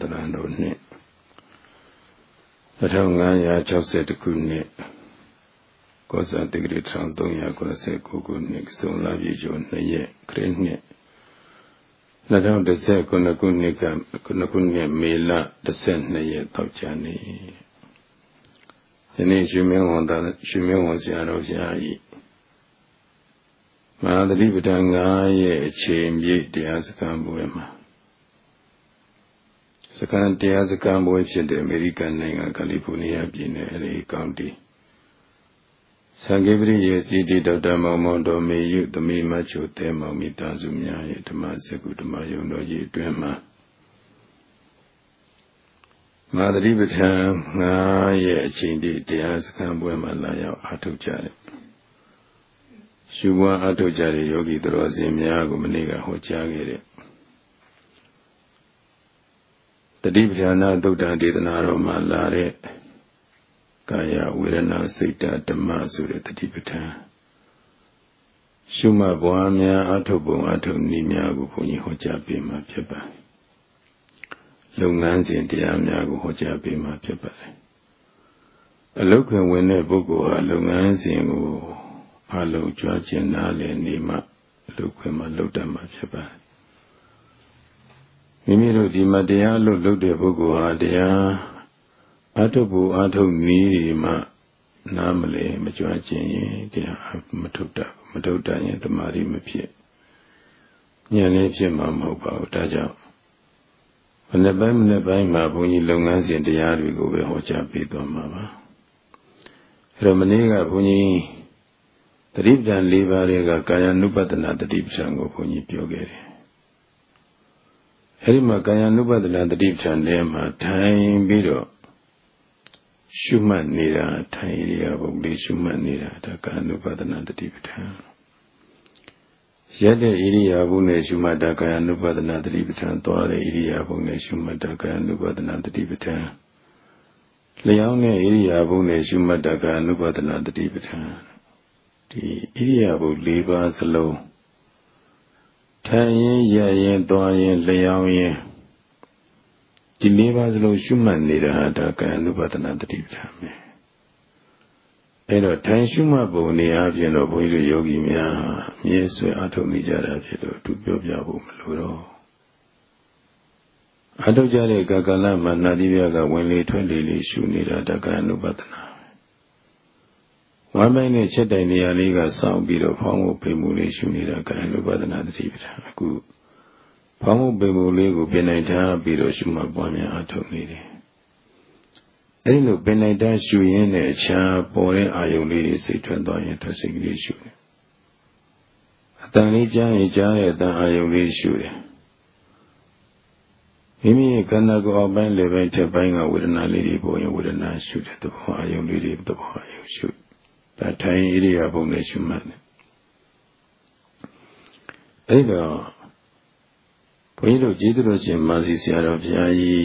တော်နှစ်1560ခုနှစ်ကောဇာတိဂရီ1389ခုနှစ်ကစုံလာပြည်ကျော်2ရက်ခရစ်နှစ်2019ခုနှစ်ကခုနှစ်မေလ12ရက်တောက်ကြနေယနေ့ရှင်မင်းဝန်သားရှင်မင်းဝန်ဆရာတော်ဘုရားဤမဟာသတိပဋ္ဌာန်9ရဲ့အချိန်ပြည့်တရားစခန်းပွဲမှာ စခန်းတရားစခန်းပွဲဖြစ်တဲ့အမေရိကန်နိုင်ငံကယ်လီဖိုးနီးယားပြည်နယ်အလေးကောင်တီသံဃေပရိယေစီတီဒေါက်တာမောင်မောင်တော်မေယုသမီးမချိုတဲမောင်မိသားစုများရဲ့ဓမ္မစကုဓမ္မယုံတော်ကြီးအတွင်းမှာမာသတိပဋ္ဌာန်၅ရဲ့အချိန်တိတရားစခန်းပွဲမှာလာရောက်အားထုတ်ကြတယ်ရှုပွားအားထုတ်ကြတဲ့ယောဂီတော်စင်များကိုမနေ့ကဟောကြားခဲ့တဲ့ တတိပဋ္ဌာနာသုတ်တံဒေသနာတော်မှာလာတဲ့ကာယဝေဒနာစိတ်ဓမ္မဆိုတဲ့တတိပဋ္ဌာန်ရှုမှတ်ပွားများအထုတ်ပုံအထုတ်နည်းများကိုဘုန်းကြီးဟောကြားပေးမှာဖြစ်ပါတယ်။လုပ်ငန်းစဉ်တရားများကိုဟောကြားပေးမှာဖြစ်ပါတယ်။အလုခွင်ဝင်တဲ့ပုဂ္ဂိုလ်ဟာလုပ်ငန်းစဉ်ကိုအလုံးကြွားကျင်နာလေနေမှအလုခွင်မှာလုပ်တတ်မှာဖြစ်ပါတယ်။ မိမိတို့ဒီမှာတရားလို့လုပ်တဲ့ပုဂ္ဂိုလ်ဟာတရားအထုပ်ဖို့အထုပ်နည်းဒီမှနားမလဲမကြွားခြင်းရင်တရားမထုတ်တာမထုတ်တာရင်တမာရီမဖြစ်ညံလေးဖြစ်မှာမဟုတ်ပါဘူးဒါကြောင့်မနေ့ပိုင်းမနေ့ပိုင်းမှာဘုန်းကြီးလုပ်ငန်းစဉ်တရားတွေကိုပဲဟောကြားပေးသွားမှာပါအဲတော့မနေ့ကဘုန်းကြီးတတိပ္ပံ၄ပါးတွေကကာယ ानु ပတနာတတိပ္ပံကိုဘုန်းကြီးပြောခဲ့တယ် အဲဒီမှာကာယ ानु ပတနာတတိပ္ပံထဲမှာထိုင်ပြီးတော့ရှုမှတ်နေတာထိုင်ရဘုံလေးရှုမှတ်နေတာဒါကာနုပဒနာတတိပဋ္ဌာန်ရက်တဲ့ဣရိယာပုနဲ့ရှုမှတ်တာကာယ ानु ပဒနာတတိပဋ္ဌာန်သွားတဲ့ဣရိယာပုနဲ့ရှုမှတ်တာကာယ ानु ပဒနာတတိပဋ္ဌာန်လျောင်းတဲ့ဣရိယာပုနဲ့ရှုမှတ်တာကာယ ानु ပဒနာတတိပဋ္ဌာန်ဒီဣရိယာပု၄ပါးစလုံး ထိုင်ရင်ရရင်သွားရင်လျောင်းရင်ဒီလေးပါးစလုံးရှုမှတ်နေတာဒါကာယ ानु ပဒနာတတိပဋ္ဌာန်ပဲအဲ့တော့ထိုင်ရှုမှတ်ပုံနေအပြင်တော့ဘုန်းကြီးတို့ယောဂီများမြဲဆွဲအထုတ်နေကြတာဖြစ်လို့သူပြောပြဖို့မလိုတော့အထုတ်ကြတဲ့ကာကလမနာတိပြကဝင်လေထွက်လေလေးရှုနေတာဒါကာယ ानु ပဒနာ ဝမ်းပိုင်းနဲ့ချက်တိုင်နေရာလေးကစောင့်ပြီးတော့ဖောင်းဖို့ပိန်မှုလေးရှုနေတာကာယ ानु ပဒနာတတိပဋ္ဌာန်အခုဖောင်းမှုပိန်မှုလေးကိုပြင်နိုင်ထားပြီးတော့ရှုမှတ်ပွားများအထုတ်နေတယ်အဲဒီလိုပင်လိုက်တာရှုရင်းနဲ့အခြားပေါ်တဲ့အာယုံလေးတွေစိတ်ထွက်သွားရင်ထွက်စိတ်ကလေးရှုတယ်အတန်လေးကြားရင်ကြားတဲ့အတန်အာယုံလေးရှုတယ်မိမိရဲ့ခန္ဓာကိုယ်အောက်ပိုင်းလေပိုင်းထက်ပိုင်းကဝေဒနာလေးတွေပေါ်ရင်ဝေဒနာရှုတယ်သဘောအာယုံလေးတွေသဘောအာယုံရှု ဒါထိုင်ဣရိယာပုံနဲ့ရှုမှတ်တယ်အဲဒီတော့ဘုန်းကြီးတို့ကျေးဇူးတော်ရှင်မာစီဆရာတော်ဘုရားကြီး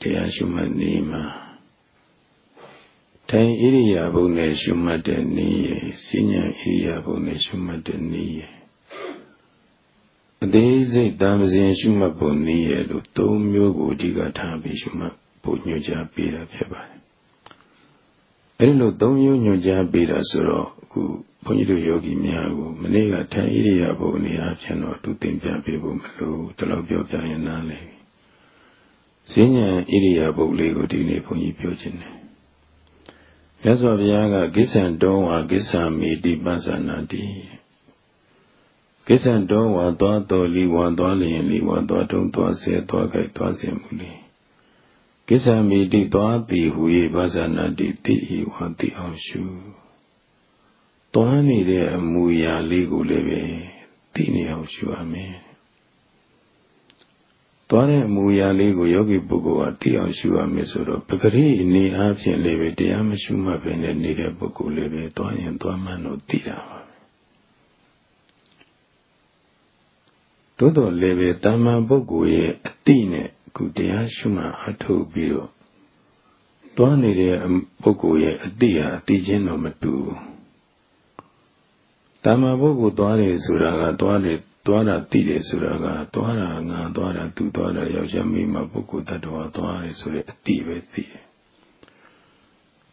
တရားရှုမှတ်နေမှာထိုင်ဣရိယာပုနဲ့ရှုမှတ်တဲ့နည်းရယ်စဉ္ညာဣရိယာပုနဲ့ရှုမှတ်တဲ့နည်းရယ်အသေးစိတ်တံပစဉ်ရှုမှတ်ပုံနည်းရယ်လို့သုံးမျိုးကိုအဓိကထားပြီးရှုမှတ်ဖို့ညွှန်ကြားပေးတာဖြစ်ပါတယ်။ အဲဒီလိုသုံးမျိုးညွှန်ကြားပေးတာဆိုတော့အခုဘုန်းကြီးတို့ယောဂီများကိုမနေ့ကထိုင်ဣရိယာပုအနေအချင်းတော့သူသင်ပြပေးဖို့မလိုတလောက်ပြောပြရင်နားလေ။စဉ္ညာဣရိယာပုလေးကိုဒီနေ့ဘုန်းကြီးပြောခြင်းတယ်မြတ်စွာဘုရားကကိစ္ဆံတောဝါကိစ္ဆာမိတိပသနာတိကိစ္ဆံတောဝါသွားတော်လီဝါသွားလျင်လီဝါသွားတုံးသွားဆဲသွားကြိုက်သွားစင်မူလီ ကိစ္ဆာမိတိသွားပြီဟူ၏ပသနာတိတိဤဝါတိအောင်ရှုသွားနေတဲ့အမူအရာလေးကိုလည်းပဲသိနေအောင်ရှုရမယ်သွားတဲ့အမူအရာလေးကိုယောဂီပုဂ္ဂိုလ်ကသိအောင်ရှုရမယ်ဆိုတော့ပဂရိအနေအားဖြင့်လည်းပဲတရားမရှုမှတ်ပဲနဲ့နေတဲ့ပုဂ္ဂိုလ်လည်းပဲသွားရင်သွားမှန်းတော့သိတာပါပဲသို့တော်လည်းပဲတာမန်ပုဂ္ဂိုလ်ရဲ့အတိနဲ့ ခုတရားရှုမှတ်အထုတ်ပြီးတော့သွားနေတဲ့ပုဂ္ဂိုလ်ရဲ့အတိဟာအတိချင်းတော့မတူဘူးတာမန်ပုဂ္ဂိုလ်သွားတယ်ဆိုတာကသွားတယ်သွားတာသိတယ်ဆိုတာကသွားတာငါသွားတာသူသွားတာယောက်ျားမိန်းမပုဂ္ဂိုလ်တ attva သွားတယ်ဆိုတဲ့အတိပဲသိတယ်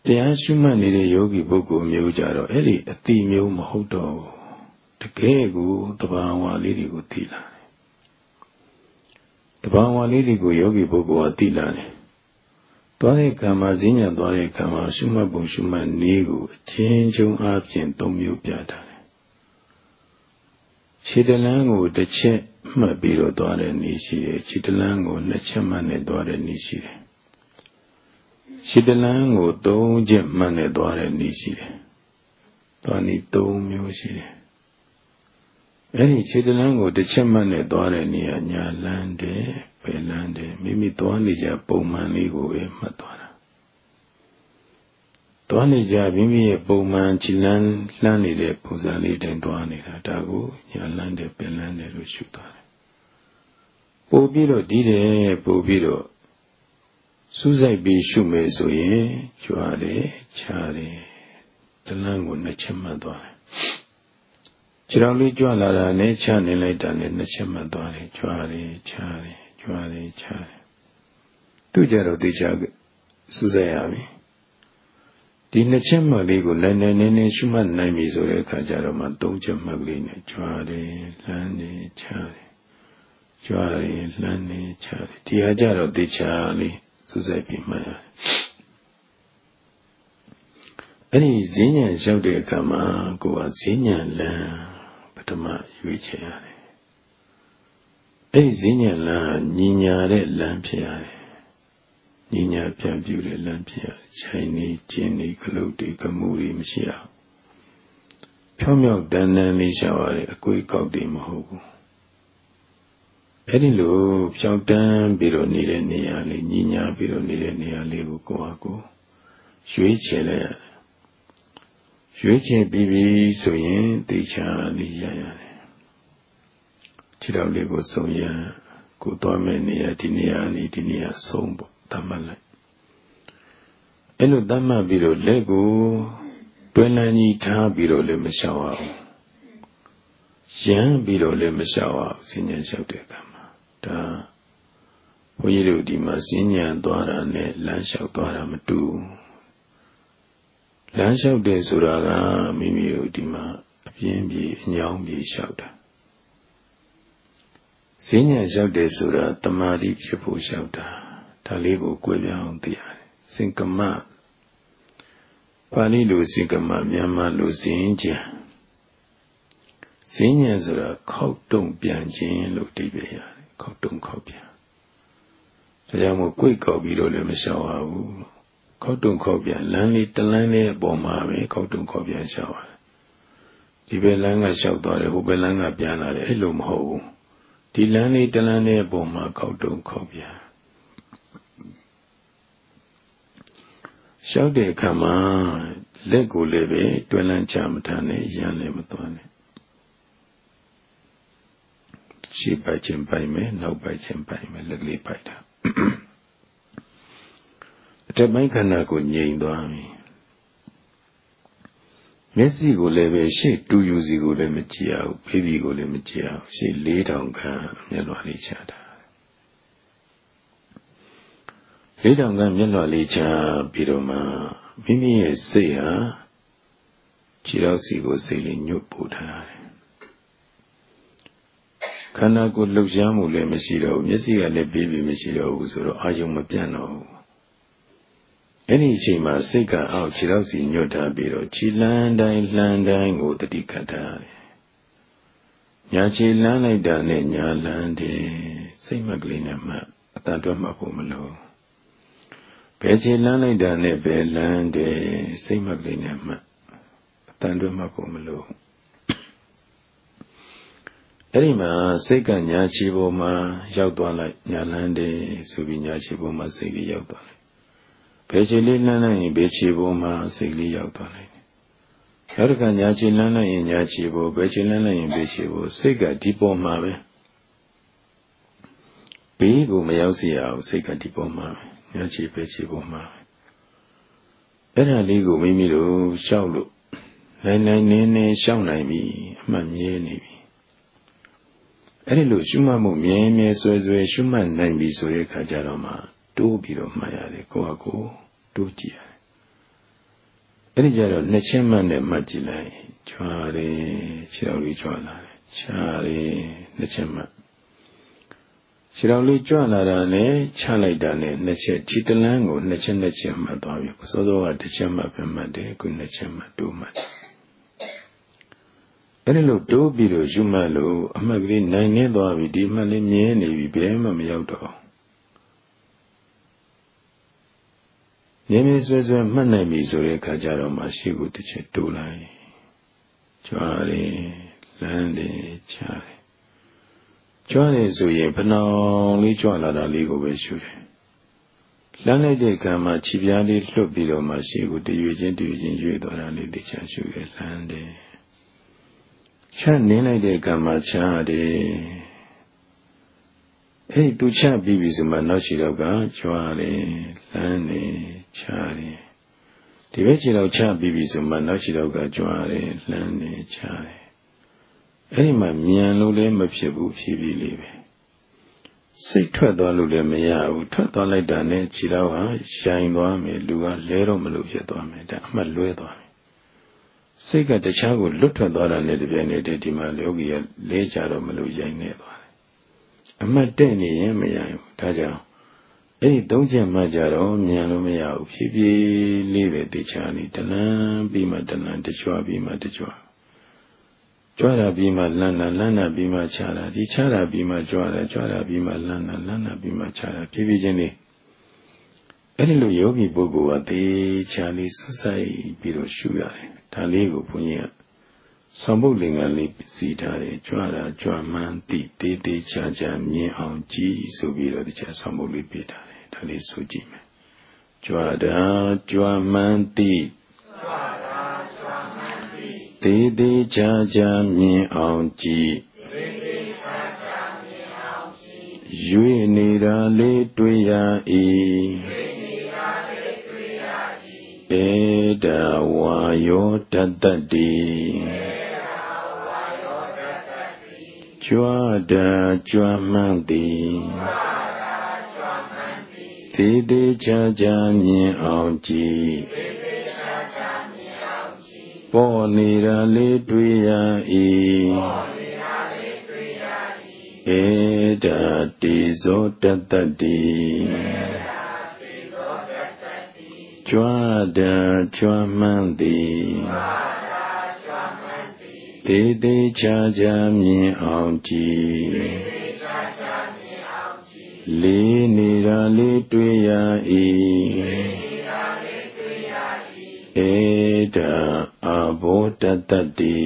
တရားရှုမှတ်နေတဲ့ယောဂီပုဂ္ဂိုလ်မျိုးကြတော့အဲ့ဒီအတိမျိုးမဟုတ်တော့ဘူးတကယ်ကိုတဘာဝလေးတွေကိုသိလာ တယ်တဘာဝလေးတွေကိုယောဂီပုဂ္ဂိုလ်ကသိလာတယ်သွားတဲ့ကံမှာဈဉ္ညာသွားတဲ့ကံမှာရှုမှတ်ပုံရှုမှတ်နည်းကိုအချင်းချင်းအားဖြင့်သုံးမျိုးပြတာတယ်ခြေတလန်းကိုတစ်ချက်မှတ်ပြီးတော့သွားတဲ့နည်းရှိတယ်ခြေတလန်းကိုနှစ်ချက်မှတ်နဲ့သွားတဲ့နည်းရှိတယ်ခြေတလန်းကိုသုံးချက်မှတ်နဲ့သွားတဲ့နည်းရှိတယ်သွားနည်းသုံးမျိုးရှိတယ် အဲ့ဒီခြေတလန်းကိုတစ်ချက်မှတ်နဲ့သွားတဲ့နည်းကညာလန်းတယ်ပယ်လန်းတယ်မိမိသွားနေကြပုံမှန်လေးကိုပဲမှတ်သွားတာသွားနေကြမိမိရဲ့ပုံမှန်ခြေလန်းလှမ်းနေတဲ့ပုံစံလေးတိုင်းသွားနေတာဒါကိုညာလန်းတယ်ပယ်လန်းတယ်လို့ရှုသွားတယ်ပို့ပြီးတော့ဒီတယ်ပို့ပြီးတော့စူးစိုက်ပြီးရှုမယ်ဆိုရင်ကြွားတယ်ခြားတယ်တလန်းကိုနှစ်ချက်မှတ်သွားတယ် ခြေတော်လေးကြွလာတာနဲ့ချနေလိုက်တာနဲ့နှစ်ချက်မှတ်သွားတယ်ကြွားတယ်ခြားတယ်ကြွားတယ်ခြားတယ်သူကြတော့တေချာစူးစိုက်ရပြီဒီနှစ်ချက်မှတ်လေးကိုနိုင်နိုင်နေနေရှုမှတ်နိုင်ပြီဆိုတဲ့အခါကျတော့မှသုံးချက်မှတ်ကလေးနဲ့ကြွားတယ်လှမ်းတယ်ခြားတယ်ကြွားတယ်လှမ်းတယ်ခြားတယ်ဒီဟာကြတော့တေချာလေးစူးစိုက်ပြီးမှတ်ရတယ်အဲ့ဒီဈဉ္ဉံရောက်တဲ့အခါမှာကိုယ်ကဈဉ္ဉံလမ်း ပထမရွေးချယ်ရတယ်အဲ့ဒီဈဉ္ဉံလမ်းညီညာတဲ့လမ်းဖြစ်ရတယ်ညီညာပြန်ပြူတဲ့လမ်းဖြစ်ရခြိုင်နေကျင်းနေခလုတ်တွေကမှုတွေမရှိအောင်ဖြောင်းမြောက်တန်းတန်းလေးရှာရတယ်အကွေးကောက်တွေမဟုတ်ဘူးအဲ့ဒီလိုဖြောင်းတန်းပြီးတော့နေတဲ့နေရာလေးညီညာပြီးတော့နေတဲ့နေရာလေးကိုကိုယ့်ဟာကိုယ်ရွေးချယ်လိုက်ရတယ် ရွေးချယ်ပြီးပြီဆိုရင်တေချာလေးရရတယ်ခြေတော်လေးကိုစုံရကိုသွားမဲ့နေရာဒီနေရာလေးဒီနေရာဆုံးပေါ့သတ်မှတ်လိုက်အဲ့လိုသတ်မှတ်ပြီးတော့လက်ကိုတွင်လန်းကြီးထားပြီးတော့လည်းမလျှောက်အောင်ရမ်းပြီးတော့လည်းမလျှောက်အောင်စဉ်းဉဏ်လျှောက်တဲ့အခါမှာဒါဘုန်းကြီးတို့ဒီမှာစဉ်းဉဏ်သွားတာနဲ့လမ်းလျှောက်သွားတာမတူ လမ်းလျှောက်တယ်ဆိုတာကမိမိတို့ဒီမှာအပြင်းပြေအညောင်းပြေလျှောက်တာဈဉ္ညာလျှောက်တယ်ဆိုတာတမာတိဖြစ်ဖို့လျှောက်တာဒါလေးကိုကြွယ်ပြောင်းသိရတယ်စင်ကမပါဠိလိုစင်ကမမြန်မာလိုစင်ကြံဈဉ္ညာဆိုတာခောက်တုံပြန်ခြင်းလို့အဓိပ္ပာယ်ရတယ်ခောက်တုံခောက်ပြန်ဒါကြောင့်မို့ကြွေကောက်ပြီးတော့လည်းမလျှောက်ရဘူး ခောက်တုံခောက်ပြန်လမ်းလေးတလမ်းလေးအပေါ်မှာပဲခောက်တုံခောက်ပြန်လျှောက်ရတယ်ဒီဘက်လမ်းကလျှောက်သွားတယ်ဟိုဘက်လမ်းကပြန်လာတယ်အဲ့လိုမဟုတ်ဘူးဒီလမ်းလေးတလမ်းလေးအပေါ်မှာခောက်တုံခောက်ပြန်လျှောက်တဲ့အခါမှာလက်ကိုလည်းပဲတွန်းလန်းချမထနဲ့ရန်လည်းမသွားနဲ့ရှေ့ပိုက်ခြင်းပိုက်မယ်နောက်ပိုက်ခြင်းပိုက်မယ်လက်ကလေးပိုက်တာအ ထက်ပိုင်းခန္ဓာကိုငြိမ်သွားပြီမျက်စိကိုလည်းပဲရှေ့တူယူစီကိုလည်းမကြည့်ရဘူးဖေးပြီးကိုလည်းမကြည့်ရဘူးရှေ့၄တောင်ခန့်မျက်လွှာလေးချတာလေးတောင်ခန့်မျက်လွှာလေးချပြီးတော့မှမိမိရဲ့စိတ်ဟာခြေတော်စီကိုစိတ်လေးညှုပ်ပို့ထားတယ်ခန္ဓာကိုယ်လှုပ်ရှားမှုလည်းမရှိတော့ဘူးမျက်စိကလည်းပြေးပြီးမရှိတော့ဘူးဆိုတော့အာယုံမပြတ်တော့ဘူး အဲ့ဒီအချိန်မှာစိတ်ကအောက်ခြေတော်စီညွတ်ထားပြီးတော့ခြေလန်းတိုင်းလှန်းတိုင်းကိုတတိကတ်ထားတယ်ညာခြေလန်းလိုက်တာနဲ့ညာလန်းတယ်စိတ်မကလေးနဲ့မှအတန်တွက်မှဖို့မလို့ဘယ်ခြေလန်းလိုက်တာနဲ့ဘယ်လန်းတယ်စိတ်မကလေးနဲ့မှအတန်တွက်မှဖို့မလို့အဲ့ဒီမှာစိတ်ကညာခြေပေါ်မှာရောက်သွားလိုက်ညာလန်းတယ်ဆိုပြီးညာခြေပေါ်မှာစိတ်ကြီးရောက်သွား ဘယ်ခြေလေးလှမ်းလိုက်ရင်ဘယ်ခြေပေါ်မှာစိတ်လေးရောက်သွားနိုင်တယ်။နောက်တစ်ခါညာခြေလှမ်းလိုက်ရင်ညာခြေပေါ်ဘယ်ခြေလှမ်းလိုက်ရင်ဘယ်ခြေပေါ်စိတ်ကဒီပေါ်မှာပဲ။ဘေးကိုမရောက်စေရအောင်စိတ်ကဒီပေါ်မှာညာခြေဘယ်ခြေပေါ်မှာအဲ့ဒါလေးကိုမိမိတို့ရှောက်လို့နိုင်နိုင်နေနေရှောက်နိုင်ပြီအမှတ်မြဲနေပြီအဲ့ဒီလိုရှုမှတ်မှုမြဲမြဲဆွဲဆွဲရှုမှတ်နိုင်ပြီဆိုတဲ့အခါကျတော့မှ တိုးပြီးတော့မှတ်ရတယ်ကိုယ့်ဟာကိုယ်တိုးကြည့်ရတယ်အဲ့ဒီကြတော့နှစ်ချင်းမှတ်နဲ့မှတ်ကြည့်လိုက်ကြွားတယ်ခြေတော်လေးကြွားလာတယ်ခြားတယ်နှစ်ချင်းမှတ်ခြေတော်လေးကြွလာတာနဲ့ချလိုက်တာနဲ့နှစ်ချက်ခြေတလန်းကိုနှစ်ချက်နှစ်ချက်မှတ်သွားပြီစောစောကတစ်ချက်မှတ်ပဲမှတ်တယ်အခုနှစ်ချက်မှတ်တိုးမှတ်တယ်အဲ့ဒီလိုတိုးပြီးတော့ယူမှတ်လို့အမှတ်ကလေးနိုင်နေသွားပြီဒီမှတ်လေးမြဲနေပြီဘယ်မှမရောက်တော့ မြဲမြဲဆွဲဆွဲမှတ်နိုင်ပြီဆိုတဲ့အခါကျတော့မှရှိကိုတစ်ချက်တိုးလိုက်ကြွားတယ်လမ်းတယ်ချားတယ်ကြွားတယ်ဆိုရင်ဖဏောင်လေးကြွလာတာလေးကိုပဲရှုတယ်လမ်းလိုက်တဲ့ကံမှာခြေပြားလေးလွတ်ပြီးတော့မှရှိကိုတရွေချင်းတရွေချင်းရွေ့သွားတာလေးတခြားရှုရလမ်းတယ်ချနင်းလိုက်တဲ့ကံမှာချတယ် အဲ့သူချပြီးပြီဆိုမှနောက်ရှိတော့ကကြွားတယ်လမ်းတယ်ချတယ်ဒီဘက်ခြေတော့ချပြီးပြီဆိုမှနောက်ခြေတော့ကကြွားတယ်လှမ်းတယ်ချတယ်အဲ့ဒီမှာမြန်လို့လည်းမဖြစ်ဘူးဖြည်းဖြည်းလေးပဲစိတ်ထွက်သွားလို့လည်းမရဘူးထွက်သွားလိုက်တာနဲ့ခြေတော့ဟာရှိုင်သွားမယ်လူကလဲတော့မလို့ဖြစ်သွားမယ်ဒါအမှတ်လွဲသွားတယ်စိတ်ကတခြားကိုလွတ်ထွက်သွားတာနဲ့တပြိုင်နက်တည်းဒီမှာယောဂီကလဲကြတော့မလို့ရိုင်နေသွားတယ် အမှတ်တဲ့နေရင်မရဘူးဒါကြောင့်အဲ့ဒီသုံးချက်မှကြတော့မြန်လို့မရဘူးဖြည်းဖြည်းလေးပဲတေချာနေတလန်းပြီးမှတလန်းတကြွပြီးမှတကြွကြွတာပြီးမှလန်းတာလန်းတာပြီးမှခြားတာဒီခြားတာပြီးမှကြွတာကြွတာပြီးမှလန်းတာလန်းတာပြီးမှခြားတာဖြည်းဖြည်းချင်းလေးအဲ့ဒီလိုယောဂီပုဂ္ဂိုလ်ကတေချာလေးဆွဆိုင်ပြီးတော့ရှုရတယ်ဒါလေးကိုဘုန်းကြီးက သံဗုဒ္ဓလင်္ကာလေးစီထားတယ်ကြွတာကြွမှန်းတိတေးသေးချာချာမြင်အောင်ကြည်ဆိုပြီးတော့ဒီချက်သံဗုဒ္ဓလေးပြထားတယ်ဒါလေးဆိုကြည့်မယ်ကြွတာကြွမှန်းတိတေးသေးချာချာမြင်အောင်ကြည်ရွေနေတာလေးတွေ့ရ၏ဧတဝါယောတတ္တတိ ကြွားတာကြွားမှန်းသည်သေးသေးချာချာမြင်အောင်ကြည်ပေါ်နေတာလေးတွေ့ရ၏ဧတတိဇောတတ္တတိကြွားတံကြွားမှန်းသည် တေးသေးချာချာမြင်အောင်ကြည်လေးနေတာလေးတွေ့ရ၏ဧတအဘောတတ္တိ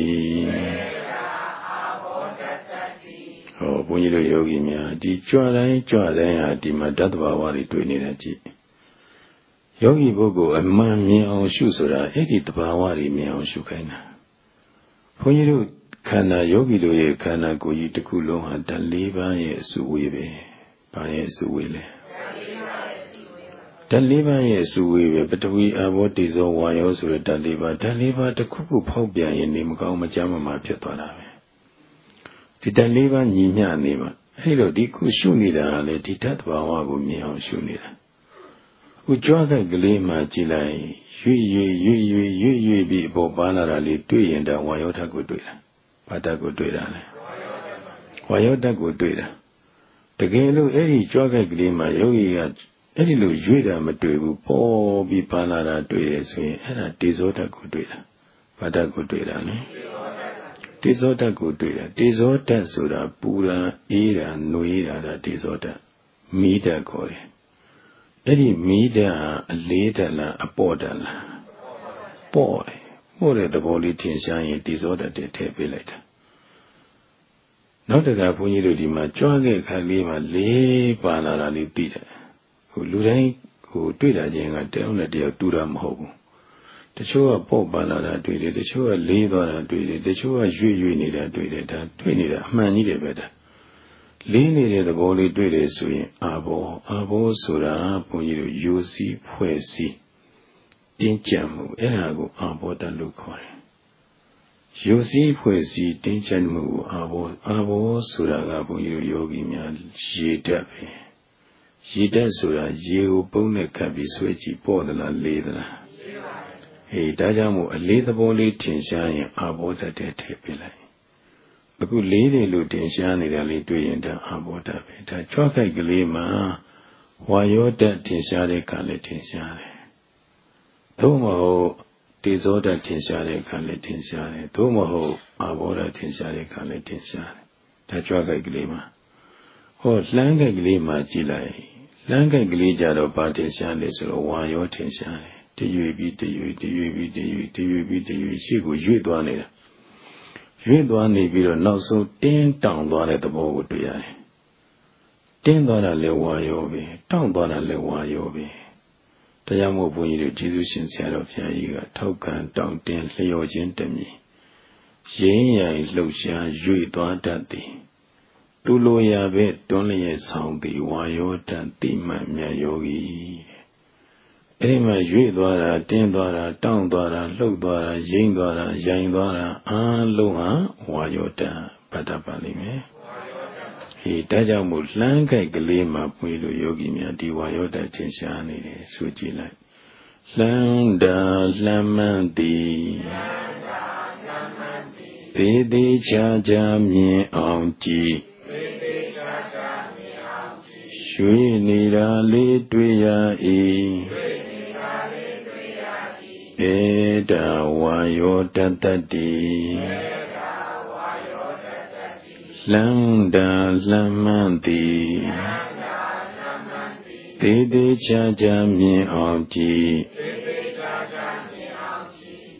ဟောဘုန်းကြီးတို့ယောဂီများဒီကြွတိုင်းကြွတိုင်းဟာဒီမှာတတ္တဘာဝတွေတွေ့နေတာကြည့်ယောဂီပုဂ္ဂိုလ်အမှန်မြင်အောင်ရှုဆိုတာအဲ့ဒီတဘာဝတွေမြင်အောင်ရှုခိုင်းတာ ဘုန်းကြီးတို့ခန္ဓာယောဂီတို့ရဲ့ခန္ဓာကိုယ်ကြီးတစ်ခုလုံးဟာဓာတ်၄ပါးရဲ့အစုဝေးပဲ။ဘာရဲ့အစုဝေးလဲ။ဓာတ်၄ပါးရဲ့အစုဝေးပဲပထဝီအဘောတေဇောဝါယောဆိုတဲ့ဓာတ်၄ပါးဓာတ်၄ပါးတစ်ခုခုဖောက်ပြန်ရင်နေမကောင်းမကြမ်းမမှဖြစ်သွားတာပဲ။ဒီဓာတ်၄ပါးညီမျှနေမှာအဲ့လိုဒီခုရှုနေတာကလေဒီဓာတ်တဘာဝကိုမြင်အောင်ရှုနေတာ။ ခုကြွားခိုက်ကလေးမှကြည်လိုက်ရွေ့ရွေ့ရွေ့ရွေ့ရွေ့ရွေ့ပြီးအပေါ်ပါလာတာလေးတွေ့ရင်တော့ဝါယောဓာတ်ကိုတွေ့တာဘာဓာတ်ကိုတွေ့တာလဲဝါယောဓာတ်ကိုတွေ့တာတကယ်လို့အဲ့ဒီကြွားခိုက်ကလေးမှယောဂီကအဲ့ဒီလိုရွေ့တာမတွေ့ဘူးပေါ်ပြီးပါလာတာတွေ့ရဆိုရင်အဲ့ဒါတေဇောဓာတ်ကိုတွေ့တာဘာဓာတ်ကိုတွေ့တာလဲတေဇောဓာတ်ကိုတွေ့တာတေဇောဓာတ်ဆိုတာပူတာအေးတာနှွေးတာဒါတေဇောဓာတ်မီးဓာတ်ခေါ်တယ် အဲ့ဒီမီးဓာတ်အလေးဓာတ်လားအပေါ့ဓာတ်လားပေါ့တယ်ပို့တဲ့သဘောလေးထင်ရှားရင်ဒီဇောဓာတ်တွေထည့်ပေးလိုက်တာနောက်တကဘုန်းကြီးတို့ဒီမှာကြွားခဲ့ခါလေးမှာလေးပါလာတာလေးသိတယ်ဟိုလူတိုင်းဟိုတွေ့တာချင်းကတယောက်နဲ့တယောက်တူတာမဟုတ်ဘူးတချို့ကပေါ့ပါလာတာတွေ့တယ်တချို့ကလေးသွားတာတွေ့တယ်တချို့ကရွေ့ရွေ့နေတာတွေ့တယ်ဒါတွေ့နေတာအမှန်ကြီးတယ်ပဲဒါ လေးနေတဲ့သဘောလေးတွေ့တယ်ဆိုရင်အာဘောအာဘောဆိုတာဘုန်းကြီးတို့ယူစီဖွဲ့စီတင်းကြပ်မှုအဲ့ဒါကိုအာဘောတတ်လို့ခေါ်တယ်ရုပ်စည်းဖွဲ့စည်းတင်းကျပ်မှုအာဘောအာဘောဆိုတာကဘုန်းကြီးယောဂီများရေတတ်ပဲရေတတ်ဆိုတာရေကိုပုံနဲ့ခတ်ပြီးဆွဲကြည့်ပေါ့သလားလေးသလားဟေးဒါကြောင့်မို့အလေးသဘောလေးထင်ရှားရင်အာဘောတတ်တဲ့ထည့်ပြလိုက် အခုလေးတယ်လို့ထင်ရှားနေတာလေးတွေ့ရင်ဒါအာဘောတတ်ပဲဒါကြွားခိုက်ကလေးမှာဝါယောတတ်ထင်ရှားတဲ့ခါလေးထင်ရှားတယ်သို့မဟုတ်တေဇောဓာတ်ထင်ရှားတဲ့အခါလည်းထင်ရှားတယ်သို့မဟုတ်အာဘောဓာတ်ထင်ရှားတဲ့အခါလည်းထင်ရှားတယ်ဒါကြွားကြိုက်ကလေးမှာဟောလှမ်းကြိုက်ကလေးမှာကြည့်လိုက်လှမ်းကြိုက်ကလေးကြတော့ဘာထင်ရှားလဲဆိုတော့ဝါရောထင်ရှားတယ်တရွေပြီးတရွေတရွေပြီးတရွေတရွေပြီးတရွေရှေ့ကိုရွေ့သွားနေတာ ရွေ့သွားနေပြီးတော့နောက်ဆုံးတင်းတောင်သွားတဲ့သဘောကိုတွေ့ရတယ်တင်းသွားတာလည်းဝါရောပဲတောင့်သွားတာလည်းဝါရောပဲတရားမို့ဘုန်းကြီးတို့ကျေးဇူးရှင်ဆရာတော်ဘုရားကြီးကထောက်ခံတောင်းတင်လျော်ခြင်းတမည်ရင်းရိုင်လှုပ်ရှား၍သွားတတ်သည်သူလိုရာပဲတွန်းလျက်ဆောင်သည်ဝါယောတန်တိမှန်မြတ်ယောဂီ အဲ့ဒီမှာရွေ့သွားတာတင်းသွားတာတောင့်သွားတာလှုပ်သွားတာရိမ့်သွားတာရိုင်သွားတာအားလုံးဟာဝါယောတန်ဗတ္တပါလိမ့်မယ်ဟေးဒါကြောင့်မို့လှမ်းကြိုက်ကလေးမှာပွေလို့ယောဂီများဒီဝါယောတထင်ရှားနေတယ်ဆိုကြည့်လိုက်လှမ်းတာလှမ်းမှန်းသည်သေးသေးချာချာမြင်အောင်ကြည့်ရွှေနေတာလေးတွေ့ရ၏ ဧတဝါယောတတ္တိလမ်းတာလမ်းမှန်သည်သေးသေးချာချာမြင်အောင်ကြည့်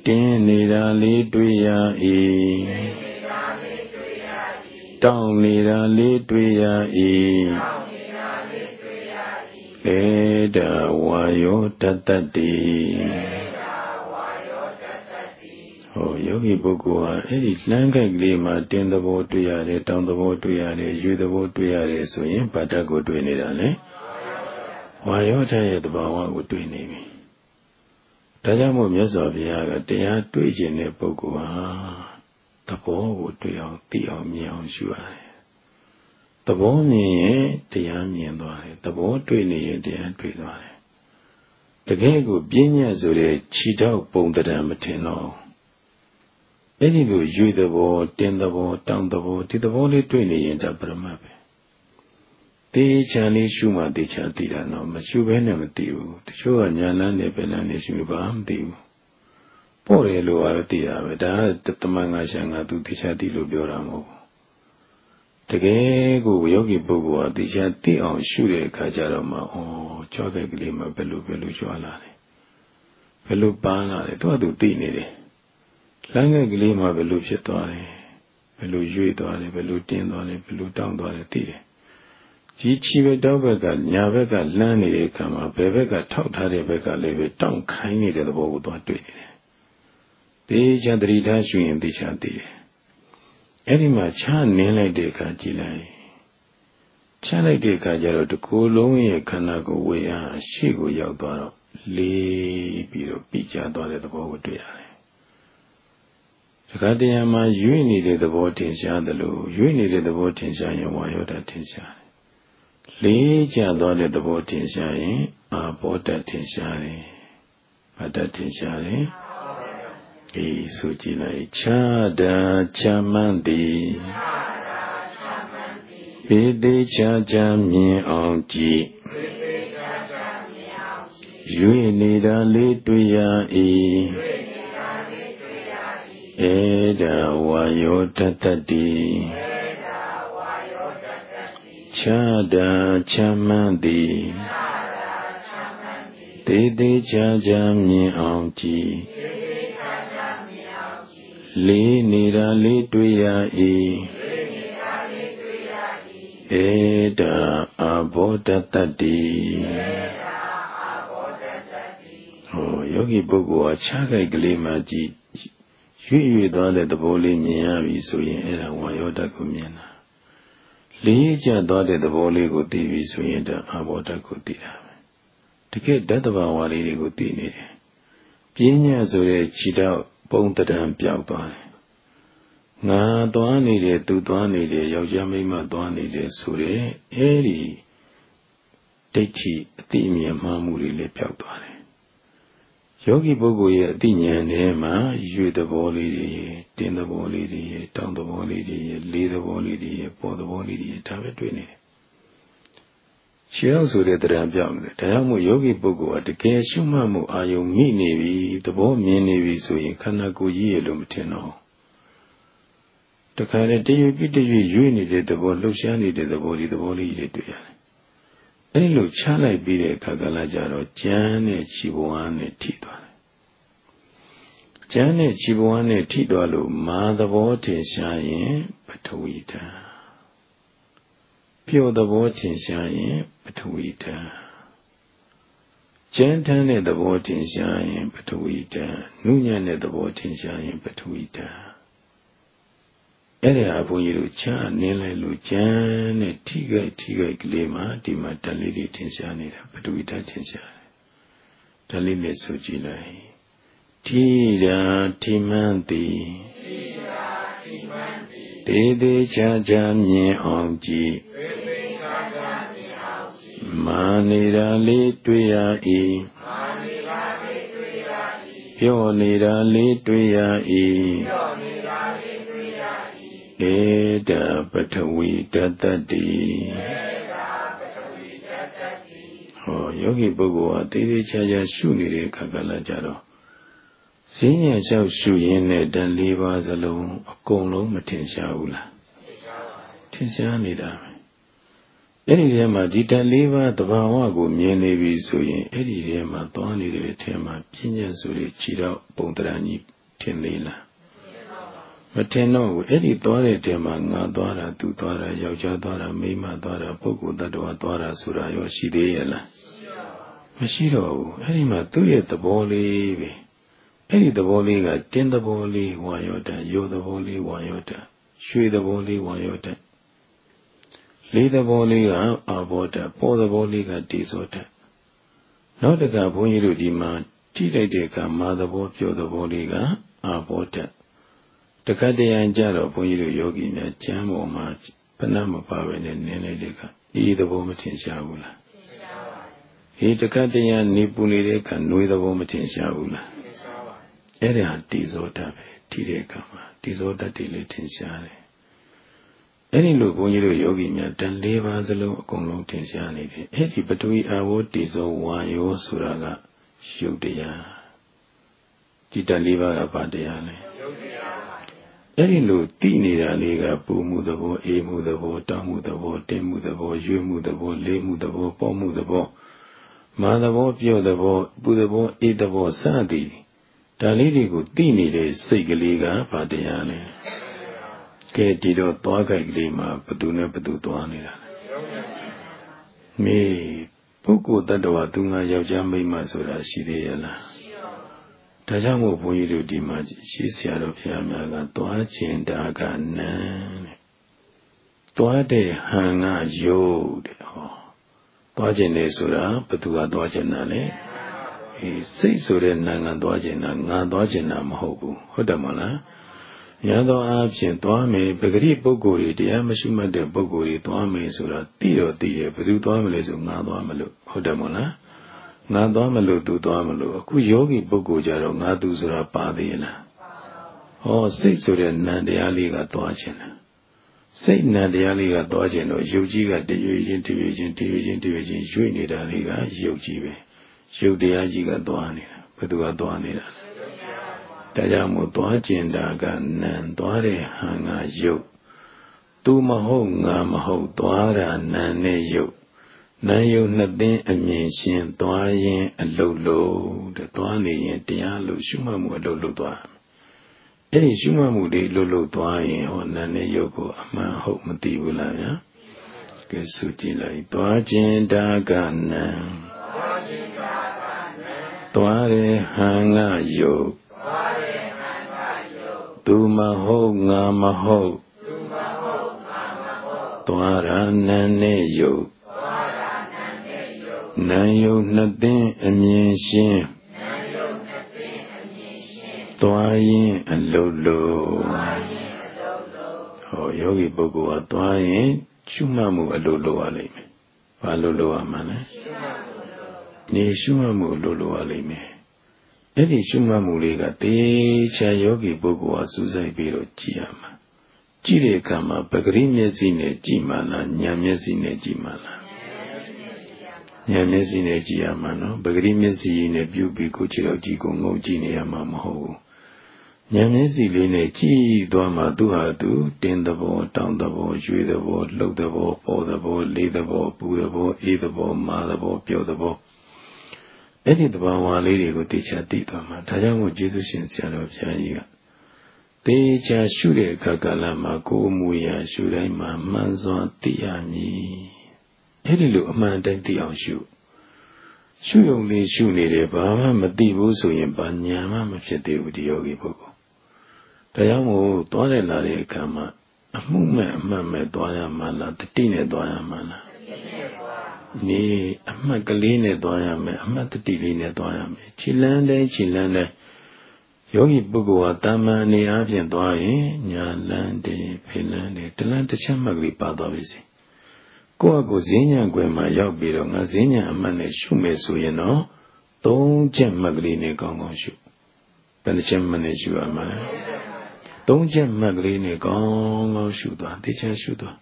တင်းနေတာလေးတွေ့ရ၏တောင်းနေတာလေးတွေ့ရ၏ဧတဝါယောတတ္တိ ဟောယောဂီပုဂ္ဂိုလ်ဟာအဲ့ဒီလမ်းကြိုက်ကလေးမှာတင်းသဘောတွေ့ရတယ်တောင်းသဘောတွေ့ရတယ်ရွေသဘောတွေ့ရတယ်ဆိုရင်ဗတ္တကိုတွေ့နေတာလေဝါယောဓာတ်ရဲ့သဘာဝကိုတွေ့နေပြီဒါကြောင့်မို့မြတ်စွာဘုရားကတရားတွေ့ခြင်းတဲ့ပုဂ္ဂိုလ်ဟာသဘောကိုတွေ့အောင်သိအောင်မြင်အောင်ရှုရတယ်သဘောမြင်ရင်တရားမြင်သွားတယ်သဘောတွေ့နေရင်တရားတွေ့သွားတယ်တကယ်ကိုပြဉ္ညာဆိုတဲ့ခြိတော့ပုံတံမထင်တော့ အဲ့ဒီလိုရွေသဘောတင်းသဘောတောင်းသဘောဒီသဘောလေးတွေ့နေရင်ဒါပရမတ်ပဲတေချာလေးရှုမှတေချာသိတာတော့မရှုဘဲနဲ့မသိဘူးတချို့ကညာလန်းနဲ့ပဲလန်းနဲ့ရှုပါမသိဘူးပို့တယ်လို့အားသိတာပဲဒါကတမန်ငါရှံငါသူတေချာသိလို့ပြောတာမဟုတ်ဘူးတကယ်ကိုယောဂီပုဂ္ဂိုလ်ဟာတေချာသိအောင်ရှုတဲ့အခါကျတော့မှဩကြွားခဲ့ကလေးမှဘယ်လိုဘယ်လိုကြွားလာတယ်ဘယ်လိုပန်းလာတယ်သူကသူသိနေတယ် လမ်းငယ်ကလေးမှာဘယ်လိုဖြစ်သွားတယ်ဘယ်လိုရွေ့သွားတယ်ဘယ်လိုတင်းသွားတယ်ဘယ်လိုတောင်းသွားတယ်သိတယ်ကြီးချီပဲတောက်ဘက်ကညာဘက်ကလမ်းနေတဲ့အခါမှာဘယ်ဘက်ကထောက်ထားတဲ့ဘက်ကလည်းပဲတောင့်ခိုင်းနေတဲ့သဘောကိုသွားတွေ့နေတယ်သေချာတတိထားရှင်ရင်သေချာသိတယ်အဲ့ဒီမှာချနင်းလိုက်တဲ့အခါကြည်လိုက်ချလိုက်တဲ့အခါကျတော့တကူလုံးရဲ့ခန္ဓာကိုယ်ဝေအားရှေ့ကိုရောက်သွားတော့လေးပြီးတော့ပြကြသွားတဲ့သဘောကိုတွေ့ရတယ် စကားတရားမှာရွေ့နေတဲ့သဘောထင်ရှားသလိုရွေ့နေတဲ့သဘောထင်ရှားရင်ဝါယောဓာတ်ထင်ရှားတယ်။လေးကျသွားတဲ့သဘောထင်ရှားရင်အာဘောဓာတ်ထင်ရှားတယ်။ဘာဓာတ်ထင်ရှားလဲ။အေးဆိုကြည့်လိုက်ခြားတာချမ်းမှန်သည်ပေသေးချာချာမြင်အောင်ကြည့်ရွေ့နေတာလေးတွေ့ရ၏ ဧဒဝါယောတတတိခြားတာချမ်းမှန်းသည်သေးသေးချာချာမြင်အောင်ကြည်လေးနေတာလေးတွေ့ရ၏ဧဒအဘောတတတိဟောယောဂီပုဂ္ဂိုလ်ဟာခြားကြိုက်ကလေးမှကြည့် ရွေ့ရွေ့သွားတဲ့သဘောလေးမြင်ရပြီဆိုရင်အဲ့ဒါဝါယောဓာတ်ကိုမြင်တာလေးကျသွားတဲ့သဘောလေးကိုသိပြီဆိုရင်ဒါအာဘောဓာတ်ကိုသိတာပဲတကယ်ဓာတ်တဘာဝလေးတွေကိုသိနေတယ်ပြင်းညဆိုတဲ့ခြေတော့ပုံတံပျောက်သွားတယ်ငါသွားနေတယ်သူသွားနေတယ်ယောက်ျားမိန်းမသွားနေတယ်ဆိုတဲ့အဲဒီဒိဋ္ဌိအတိအမြင်မှမှုတွေလည်းပျောက်သွားတယ် ယောဂီပုဂ္ဂိုလ်ရဲ့အတိညာဉ်ထဲမှာရွေသဘောလေးတွေတင်းသဘောလေးတွေတောင်းသဘောလေးတွေလေးသဘောလေးတွေပေါ်သဘောလေးတွေဒါပဲတွေ့နေတယ်ရှင်းအောင်ဆိုတဲ့တရားပြောင်းတယ်ဒါကြောင့်မို့ယောဂီပုဂ္ဂိုလ်ကတကယ်ရှုမှတ်မှုအာယုံမိနေပြီသဘောမြင်နေပြီဆိုရင်ခန္ဓာကိုယ်ကြီးရဲ့လို့မထင်တော့တခါလေတရွေ့ပြီးတရွေ့ရွေ့နေတဲ့သဘောလှုပ်ရှားနေတဲ့သဘောဒီသဘောလေးတွေတွေ့ရတယ် အဲဒီလိုချလိုက်ပြီးတဲ့အခါကလည်းကြတော့ကြမ်းနဲ့ခြေဘဝနဲ့ထိသွားတယ်ကြမ်းနဲ့ခြေဘဝနဲ့ထိသွားလို့မာသဘောထင်ရှားရင်ပထဝီဓာတ်ပျော်သဘောထင်ရှားရင်ပထဝီဓာတ်ကျန်းထမ်းတဲ့သဘောထင်ရှားရင်ပထဝီဓာတ်နုညံ့တဲ့သဘောထင်ရှားရင်ပထဝီဓာတ် အဲ့ဒါဘုန်းကြီးတို့ချာနင်းလိုက်လို့ကျန်းတဲ့ထိခိုက်ထိခိုက်ကလေးမှာဒီမှာဓာတ်လေးတွေထင်ရှားနေတာပထဝီဓာတ်ထင်ရှားတယ်ဓာတ်လေးနဲ့ဆိုကြည့်လိုက်ထိတာထိမှန်သည်ထိတာထိမှန်သည်တေသေးချာချာမြင်အောင်ကြည့်မာနေတာလေးတွေ့ရ၏မာနေတာလေးတွေ့ရ၏ပြောနေတာလေးတွေ့ရ၏ပြောနေတာလေးတွေ့ရ၏ ဧတပထဝီတတ္တတိဧတပထဝီတတ္တတိဟောယောဂီပုဂ္ဂိုလ်ဟာသေးသေးချာချာရှုနေတဲ့အခါကလည်းကြတော့ဈဉ္ညာလျှောက်ရှုရင်းနဲ့တန်လေးပါးစလုံးအကုန်လုံးမထင်ရှားဘူးလားထင်ရှားနေတာပဲအဲ့ဒီထဲမှာဒီတန်လေးပါးတဘာဝကိုမြင်နေပြီဆိုရင်အဲ့ဒီထဲမှာသွားနေတဲ့အထဲမှာပြဉ္ညာဆိုတဲ့ခြေတော့ပုံတရံကြီးထင်သေးလား မထင်တော့ဘူးအဲ့ဒီသွားတဲ့တဲမှာငါသွားတာသူသွားတာယောက်ျားသွားတာမိန်းမသွားတာပုဂ္ဂိုလ်တ attva သွားတာဆိုတာရောရှိသေးရဲ့လားမရှိတော့ဘူးအဲ့ဒီမှာသူ့ရဲ့သဘောလေးပဲအဲ့ဒီသဘောလေးကတင်းသဘောလေးဝါယောတရိုသဘောလေးဝါယောတရွှေသဘောလေးဝါယောတလေးသဘောလေးကအာဘောဓပေါ်သဘောလေးကတေဇောဓနောက်တကဘုန်းကြီးတို့ဒီမှာထိလိုက်တဲ့အခါမာသဘောပြောသဘောလေးကအာဘောဓ တခါတရံကြတော့ဘုန်းကြီးတို့ယောဂီများကျမ်းပေါ်မှာဘဏမပါပဲနဲ့နင်းလိုက်တဲ့အခါဤသဘောမထင်ရှားဘူးလားထင်ရှားပါဘူးဒီတခါတရံနေပူနေတဲ့အခါနှွေးသဘောမထင်ရှားဘူးလားထင်ရှားပါအဲ့ဒါတေဇောဓပဲထိတဲ့အခါမှာတေဇောဓတွေလည်းထင်ရှားတယ်အဲ့ဒီလိုဘုန်းကြီးတို့ယောဂီများတန်၄ပါးစလုံးအကုန်လုံးထင်ရှားနေတယ်အဲ့ဒီပထဝီအာဝတိဇောဝါယောဆိုတာကယုတ်တရားဒီတန်၄ပါးကဘာတရားလဲယုတ်တရားပါ အဲ့ဒီလိုတိနေတာလေးကပူမှုသဘောအေးမှုသဘောတောင်းမှုသဘောတင်းမှုသဘောရွေးမှုသဘောလေးမှုသဘောပေါ်မှုသဘောမာသဘောပြော့သဘောပူသဘောအေးသဘောစသည်ဒါလေးတွေကိုတိနေတဲ့စိတ်ကလေးကဘာတရားလဲကဲဒီတော့သွားကြိုက်ကလေးမှာဘသူနဲ့ဘသူသွားနေတာလဲမေပုဂ္ဂိုလ်တ attva သူငါယောက်ျားမိန်းမဆိုတာရှိသေးရဲ့လား ဒါကြောင့်မို့ဘုန်းကြီးတို့ဒီမှာရှိဆရာတော်ဘုရားများကသွားခြင်းတာကနံတဲ့သွားတဲ့ဟန်ကယုတ်တဲ့ဟောသွားခြင်းလေဆိုတာဘသူကသွားခြင်းတာလဲအေးစိတ်ဆိုတဲ့နာငံသွားခြင်းတာငါသွားခြင်းတာမဟုတ်ဘူးဟုတ်တယ်မလားရသောအားဖြင့်သွားမယ်ပဂရိပုဂ္ဂိုလ်တွေတရားမရှိမှတ်တဲ့ပုဂ္ဂိုလ်တွေသွားမယ်ဆိုတာသိတော့သိတယ်ဘယ်သူသွားမလဲဆိုငါသွားမလို့ဟုတ်တယ်မဟုတ်လား ငါသွားမလို့သူသွားမလို့အခုယောဂီပုဂ္ဂိုလ်ကြတော့ငါသူဆိုတာပါသေးလားဟောစိတ်ဆိုတဲ့နံတရားလေးကသွားခြင်းလားစိတ်နံတရားလေးကသွားခြင်းတော့ယုတ်ကြီးကတရွေချင်းတရွေချင်းတရွေချင်းတရွေချင်းရွေ့နေတာလေးကယုတ်ကြီးပဲယုတ်တရားကြီးကသွားနေတာဘယ်သူကသွားနေတာလဲဒါကြောင့်မို့သွားကျင်တာကနံသွားတဲ့ဟန်ကယုတ်သူမဟုတ်ငါမဟုတ်သွားတာနံနဲ့ယုတ် နံယုတ်နှစ်သိင်းအမြင်ရှင်းသွားရင်အလုတ်လို့တဲ့သွားနေရင်တရားလို့ရှုမှတ်မှုအလုတ်လို့သွားအဲ့ဒီရှုမှတ်မှုတွေလုတ်လို့သွားရင်ဟောနံနဲ့ယုတ်ကိုအမှန်ဟုတ်မသိဘူးလားဗျာကဲစုကြည့်လိုက်သွားခြင်းတာကနံသွားခြင်းတာကနံသွားတဲ့ဟန်ကယုတ်သူမဟုတ်ငါမဟုတ်သူမဟုတ်ငါမဟုတ်သွားရနံနဲ့ယုတ်သွားရနံ နဲ့ယုတ်နံယုတ်နှစ်သိင်းအမြင်ရှင်းနံယုတ်နှစ်သိင်းအမြင်ရှင်းသွားရင်အလုတ်လို့သွားရင်အလုတ်ဟောယောဂီပုဂ္ဂိုလ်ကသွားရင်ရှုမှတ်မှုအလိုလိုရလိမ့်မယ်ဘာလို့လိုရမှာလဲနေရှုမှတ်မှုအလိုလိုရလိမ့်မယ်အဲ့ဒီရှုမှတ်မှုလေးကတေချာယောဂီပုဂ္ဂိုလ်ကစူးစိုက်ပြီးတော့ကြည်ရမှာကြည့်တဲ့အခါမှာပဂရိမျက်စိနဲ့ကြည်မှလားဉာဏ်မျက်စိနဲ့ကြည်မှလား ဉာဏ်မျက်စိနဲ့ကြည်ရမှာနော်ပဂရိမျက်စိနဲ့ပြုပြီးကိုခြေတော်ကြည့်ကိုငုံကြည့်နေရမှာမဟုတ်ဘူးဉာဏ်မျက်စိလေးနဲ့ကြည့်သွားမှသူဟာသူတင်းသဘောတောင်းသဘောရွေသဘောလှုပ်သဘောပေါ်သဘောလေးသဘောပူသဘောအေးသဘောမာသဘောပျော်သဘောအဲ့ဒီသဘာဝလေးတွေကိုသိချာသိသွားမှာဒါကြောင့်မို့ကျေးဇူးရှင်ဆရာတော်ဘုရားကြီးကသေချာရှုတဲ့အခါကလည်းမှာကိုယ်မူရာရှုတိုင်းမှာမှန်စွာသိရမည် အဲ့ဒီလိုအမှန်တိုင်းသိအောင်ရှုရှုုံလေးရှုနေတယ်ဘာမှမသိဘူးဆိုရင်ဘာညာမှမဖြစ်သေးဘူးဒီယောဂီပုဂ္ဂိုလ်ဒါကြောင့်မို့သွားတယ်လာတဲ့အခါမှာအမှုမဲ့အမှတ်မဲ့သွားရမှာလားတတိနဲ့သွားရမှာလားနေအမှတ်ကလေးနဲ့သွားရမယ်အမှတ်တတိလေးနဲ့သွားရမယ်ခြေလန်းတဲ့ခြေလန်းတဲ့ယောဂီပုဂ္ဂိုလ်ဟာတာမန်အနေအချင်းသွားရင်ညာလန်းတယ်ဖေလန်းတယ်တလန်းတစ်ချက်မှတ်ကလေးပါသွားပြီစီ ကိုယ့်အကိုဈဉ္ညာကွယ်မှာရောက်ပြီးတော့ငါဈဉ္ညာအမှတ်နဲ့ရှုမယ်ဆိုရင်တော့သုံးချက်မှတ်ကလေးနဲ့ကောင်းကောင်းရှုဘယ်နှချက်မှတ်နဲ့ရှုရမှာလဲသုံးချက်မှတ်ကလေးနဲ့ကောင်းကောင်းရှုသွားသိချင်ရှုသွား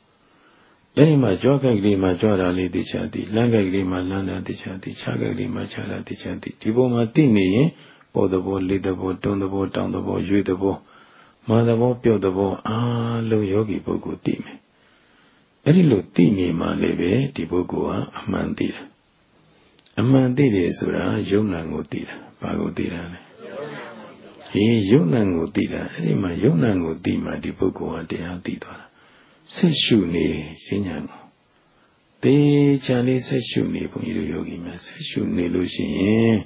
အဲဒီမှာကြွားကြိုက်ကလေးမှာကြွားတာလေးသိချာသိလမ်းကြိုက်ကလေးမှာလမ်းတာသိချာသိခြားကြိုက်ကလေးမှာခြားတာသိချာသိဒီပုံမှာသိနေရင်ပေါ်သဘောလေးသဘောတွန်းသဘောတောင်းသဘောရွေသဘောမာသဘောပြုတ်သဘောအားလုံးယောဂီပုဂ္ဂိုလ်သိမယ် အဲ့ဒီလိုသိနေမှလည်းပဲဒီပုဂ္ဂိုလ်ဟာအမှန်သိတယ်အမှန်သိတယ်ဆိုတာယုံနာကိုသိတာဘာကိုသိတာလဲဟေးယုံနာကိုသိတာအဲ့ဒီမှာယုံနာကိုသိမှဒီပုဂ္ဂိုလ်ဟာတရားသိသွားတာဆက်ရှုနေစဉ္ညာကိုတေချာလေးဆက်ရှုနေဘုန်းကြီးတို့ယောဂီများဆက်ရှုနေလို့ရှိရင်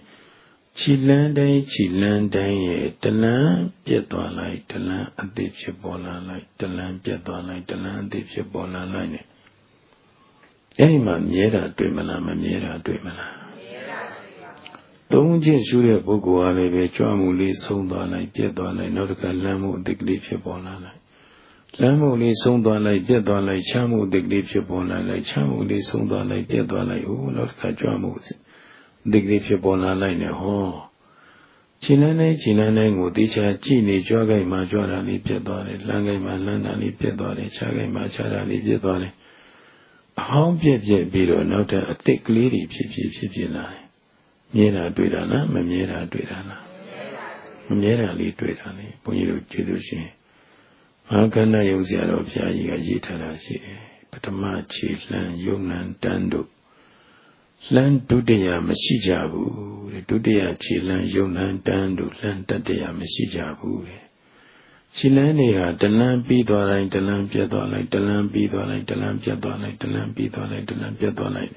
ခြိလန်းတိုင်းခြိလန်းတိုင်းရဲ့တလန်းပြတ်သွားလိုက်တလန်းအသေးဖြစ်ပေါ်လာလိုက်တလန်းပြတ်သွားလိုက်တလန်းအသေးဖြစ်ပေါ်လာလိုက်နဲ့အဲ့ဒီမှာမြဲတာတွေ့မလားမမြဲတာတွေ့မလားသုံးချက်ရှုတဲ့ပုဂ္ဂိုလ်အားလည်းပဲကြွမှုလေးဆုံးသွားလိုက်ပြတ်သွားလိုက်နောက်တစ်ခါလမ်းမှုအသေးကလေးဖြစ်ပေါ်လာလိုက်လမ်းမှုလေးဆုံးသွားလိုက်ပြတ်သွားလိုက်ချမ်းမှုအသေးကလေးဖြစ်ပေါ်လာလိုက်ချမ်းမှုလေးဆုံးသွားလိုက်ပြတ်သွားလိုက်ဟိုနောက်တစ်ခါကြွမှု ဒီကလေးဖြစ်ပေါ်လာလိုက်နေဟောခြေလန်းတိုင်းခြေလန်းတိုင်းကိုတေချာကြည့်နေကြွားကြိုက်မှကြွားတာလေးပြတ်သွားတယ်လမ်းကြိုက်မှလမ်းတာလေးပြတ်သွားတယ်ခြားကြိုက်မှခြားတာလေးပြတ်သွားတယ်အဟောင်းပြက်ပြက်ပြီးတော့နောက်ထပ်အစ်စ်ကလေးတွေဖြစ်ဖြစ်ဖြစ်ဖြစ်လာတယ်မြဲတာတွေ့တာလားမမြဲတာတွေ့တာလားမမြဲတာလေးတွေ့တာလေဘုန်းကြီးတို့ကျေးဇူးရှင်မဟာကဏ္ဍယုံစရာတော်ဘုရားကြီးကရေးထားတာရှိတယ်ပထမခြေလှမ်းယုံနံတန်းတို့ လမ်းဒုတိယမရှိကြဘူးတဲ့ဒုတိယခြေလမ်းယုံလန်းတန်းတို့လမ်းတတိယမရှိကြဘူးတဲ့ခြေလမ်းတွေဟာတလန်းပြီးသွားတိုင်းတလန်းပြတ်သွားလိုက်တလန်းပြီးသွားလိုက်တလန်းပြတ်သွားလိုက်တလန်းပြီးသွားလိုက်တလန်းပြတ်သွားလိုက်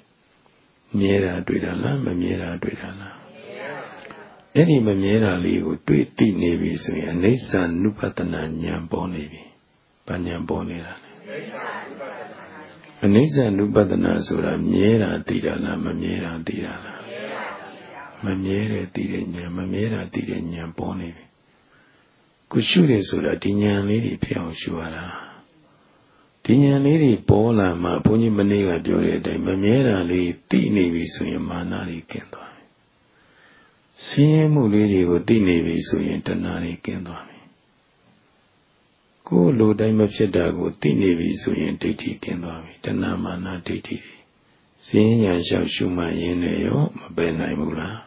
မြဲတာတွေ့တာလားမမြဲတာတွေ့တာလားအဲ့ဒီမမြဲတာလေးကိုတွေ့သိနေပြီဆိုရင်အနိစ္စနုပတနာဉာဏ်ပေါ်နေပြီ။ဘာဉာဏ်ပေါ်နေတာလဲ။အနိ စ္စနုပတနာဆိုတာမြဲတာသိတာလားမမြဲတာသိတာလား။မမြဲတဲ့သိတဲ့ဉာဏ်မမြဲတာသိတဲ့ဉာဏ်ပေါ်နေပြီ။ကိုရှုတယ်ဆိုတာဒီဉာဏ်လေးတွေဖြစ်အောင်ရှုရတာ။ဒီဉာဏ်လေးတွေပေါ်လာမှဘုန်းကြီးမနေ့ကပြောတဲ့အတိုင်းမမြဲတာလေးသိနေပြီဆိုရင်မာနတွေကင်းသွားဆင်းရဲမှုလေးတွေကိုသိနေပြီဆိုရင်တဏှာတွေကင်းသွားပြီ ကိုယ်လိုတိုင်းမဖြစ်တာကိုသိနေပြီဆိုရင်ဒိဋ္ဌိကင်းသွားပြီတဏှာမာနဒိဋ္ဌိစင်းညာလျှောက်ရှုမှရင်းနဲ့ရောမပယ်နိုင်ဘူးလား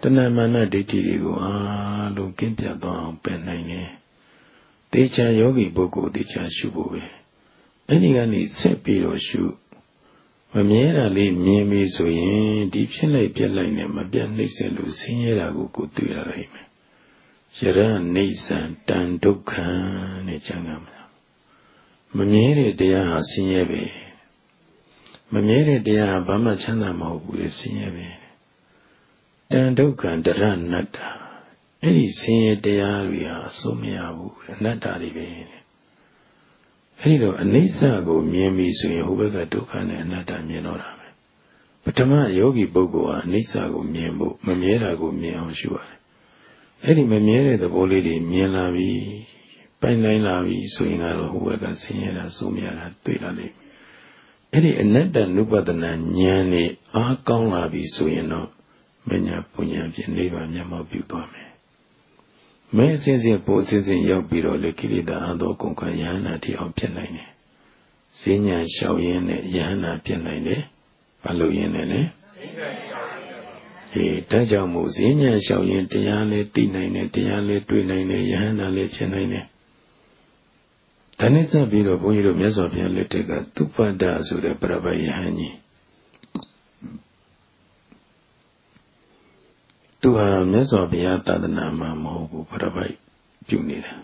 တဏှာမာနဒိဋ္ဌိတွေကိုအားလုံးကင်းပြတ်သွားအောင်ပယ်နိုင်တယ်တေချာယောဂီပုဂ္ဂိုလ်တေချာရှုဖို့ပဲအဲ့ဒီကနေဆက်ပြီးတော့ရှုမမြဲတာလေးမြင်ပြီဆိုရင်ဒီဖြစ်လိုက်ပြက်လိုက်နဲ့မပြတ်နှိမ့်ဆက်လို့ဆင်းရဲတာကိုကိုတွေ့ရနိုင်မယ် ယရနေဆံတန်ဒုက္ခံနဲ့ကြံရမှာမမြဲတဲ့တရားဟာဆင်းရဲပဲမမြဲတဲ့တရားဟာဘာမှချမ်းသာမဟုတ်ဘူးလေဆင်းရဲပဲတန်ဒုက္ခံတရဏတ္တာအဲ့ဒီဆင်းရဲတရားတွေဟာအစိုးမရဘူးအနတ္တတွေပဲအဲဒီတော့အနိစ္စကိုမြင်ပြီဆိုရင်ဟိုဘက်ကဒုက္ခနဲ့အနတ္တမြင်တော့တာပဲပထမယောဂီပုဂ္ဂိုလ်ဟာအနိစ္စကိုမြင်ဖို့မမြဲတာကိုမြင်အောင်ရှုရတယ် အဲ့ဒီမမြဲတဲ့သဘောလေးတွေမြင်လာပြီပိုင်နိုင်လာပြီဆိုရင်ကတော့ဟိုဘက်ကဆင်းရဲတာဆုံးမြတာတွေ့လာလိမ့်မယ်အဲ့ဒီအနတ္တနုပဒနာဉာဏ်နဲ့အားကောင်းလာပြီဆိုရင်တော့မညာပူညာဖြင့်နိဗ္ဗာန်မျက်မှောက်ပြုသွားမယ်မဲအစဉ်စဉ်ပိုအစဉ်စဉ်ရောက်ပြီးတော့လေကိလေသာအသောကုန်ခံယဟနာတိအောင်ဖြစ်နိုင်တယ်ဈဉ္ညာလျှောက်ရင်းနဲ့ယဟနာဖြစ်နိုင်တယ်ဘာလို့ရင်းနဲ့လဲ အေးဒါကြောင့်မို့ဈဉ္ညာလျှောက်ရင်းတရားလေးသိနိုင်တယ်တရားလေးတွေ့နိုင်တယ်ယဟနာလေးဖြစ်နိုင်တယ်ဒါနဲ့စပ်ပြီးတော့ဘုန်းကြီးတို့မြတ်စွာဘုရားလက်ထက်ကသုပ္ပတ္တဆိုတဲ့ပြပယဟန်ကြီးသူဟာမြတ်စွာဘုရားသာသနာမှာမဟုတ်ဘူးပြပပြုနေတာ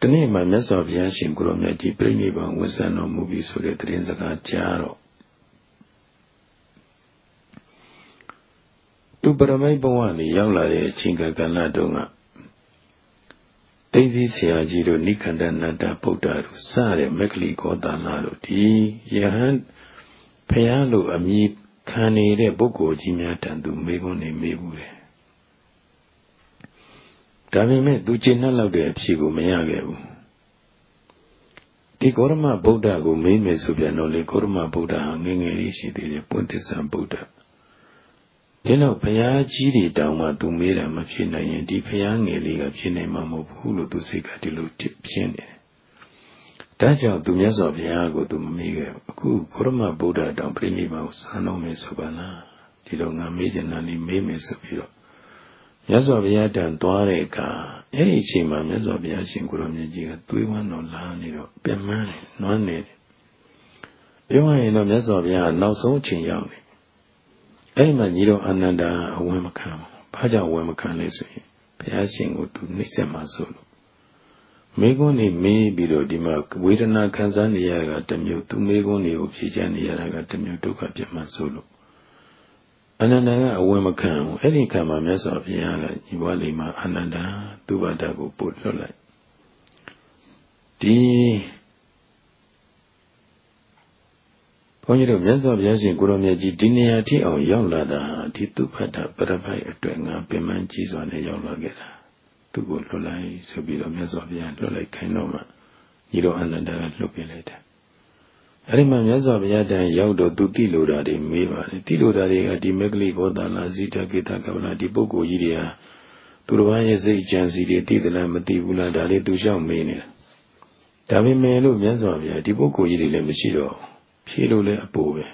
တနေ့မှမြတ်စွာဘုရားရှင်ကိုရောမြတ်ကြီးပြိဋိဘံဝန်ဆံတော်မူပြီးဆိုတဲ့သတင်းစကားကြားတော့ သူပရမိတ်ဘဝနေရောက်လာတဲ့အချိန်ကကဏ္ဍတုန်းကတိသိဆရာကြီးတို့နိခန္ဒနတ္တဗုဒ္ဓတို့စတဲ့မက္ကလိကောတာလာတို့ဒီယဟန်ဖះလို့အမိခံနေတဲ့ပုဂ္ဂိုလ်ကြီးများတန်သူမေခွန်းနေမေးဘူးတယ်ဒါပေမဲ့သူကျင့်နှက်လောက်တဲ့အဖြေကိုမရခဲ့ဘူးဒီကောရမဗုဒ္ဓကိုမေးမယ်ဆိုပြန်တော့လေကောရမဗုဒ္ဓဟာငငယ်လေးရှိသေးတယ်ပွင့်သစ္စာဗုဒ္ဓ ဒီတော့ဘုရားကြီးတွေတောင်မှသူမေးတာမဖြစ်နိုင်ရင်ဒီဘုရားငယ်လေးကဖြစ်နိုင်မှာမဟုတ်ဘူးလို့သူစိတ်ကဒီလိုဖြစ်နေတယ်။ဒါကြောင့်သူမြတ်စွာဘုရားကိုသူမမေးခဲ့ဘူး။အခုခရမဗုဒ္ဓတောင်ပြိဋိဘံကိုစံတော်မယ်ဆိုပါလား။ဒီတော့ငါမေးချင်တာလေးမေးမယ်ဆိုပြီးတော့မြတ်စွာဘုရားတန်သွားတဲ့အခါအဲ့ဒီအချိန်မှာမြတ်စွာဘုရားရှင်ကိုရောမြတ်ကြီးကသွေးဝမ်းတော်လာနေတော့ပြန်မန်းတယ်နွမ်းနေတယ်။ပြောရရင်တော့မြတ်စွာဘုရားနောက်ဆုံးအချိန်ရောက်နေ အဲ့ဒီမှာညီတော်အာနန္ဒာအဝင်မခံဘူး။ဘာကြောင့်ဝင်မခံလဲဆိုရင်ဘုရားရှင်ကိုသူနှိမ့်ဆက်မှာဆိုလို့မိကွန်းနေမေးပြီးတော့ဒီမှာဝေဒနာခံစားနေရတာတမျိုးသူမိကွန်းနေကိုဖြေချနေရတာကတမျိုးဒုက္ခပြတ်မှဆိုလို့အာနန္ဒာကအဝင်မခံဘူးအဲ့ဒီခံမှာမြတ်စွာဘုရားကညီဘွားလေးမှာအာနန္ဒာသူ့ဘာတကိုပို့လွတ်လိုက်ဒီ ဘုန်းကြီးတို့မြတ်စွာဘုရားရှင်ကိုရောမြတ်ကြီးဒီနေရာထိအောင်ရောက်လာတာဒီသူဖတ်တာပရပိုက်အတွက်ငါပင်မကြီးစွာနဲ့ရောက်လာခဲ့တာသူ့ကိုလွတ်လိုက်ဆိုပြီးတော့မြတ်စွာဘုရားလွတ်လိုက်ခိုင်းတော့မှညီတော်အနန္ဒာကလွတ်ပြလိုက်တယ်အဲ့ဒီမှာမြတ်စွာဘုရားတန်ရောက်တော့သူတိလိုတာတွေမေးပါတယ်တိလိုတာတွေကဒီမဂ္ဂလိဘောဓနာဇိတကေတကဗလာဒီပုဂ္ဂိုလ်ကြီးတွေဟာသူတော်ဘာရဲ့စိတ်ကြံစီတွေသိသလားမသိဘူးလားဒါလေးသူလျှောက်မေးနေတာဒါပေမဲ့လို့မြတ်စွာဘုရားဒီပုဂ္ဂိုလ်ကြီးတွေလည်းမရှိတော့ဘူး ဖြေလို့လည်းအပူပဲ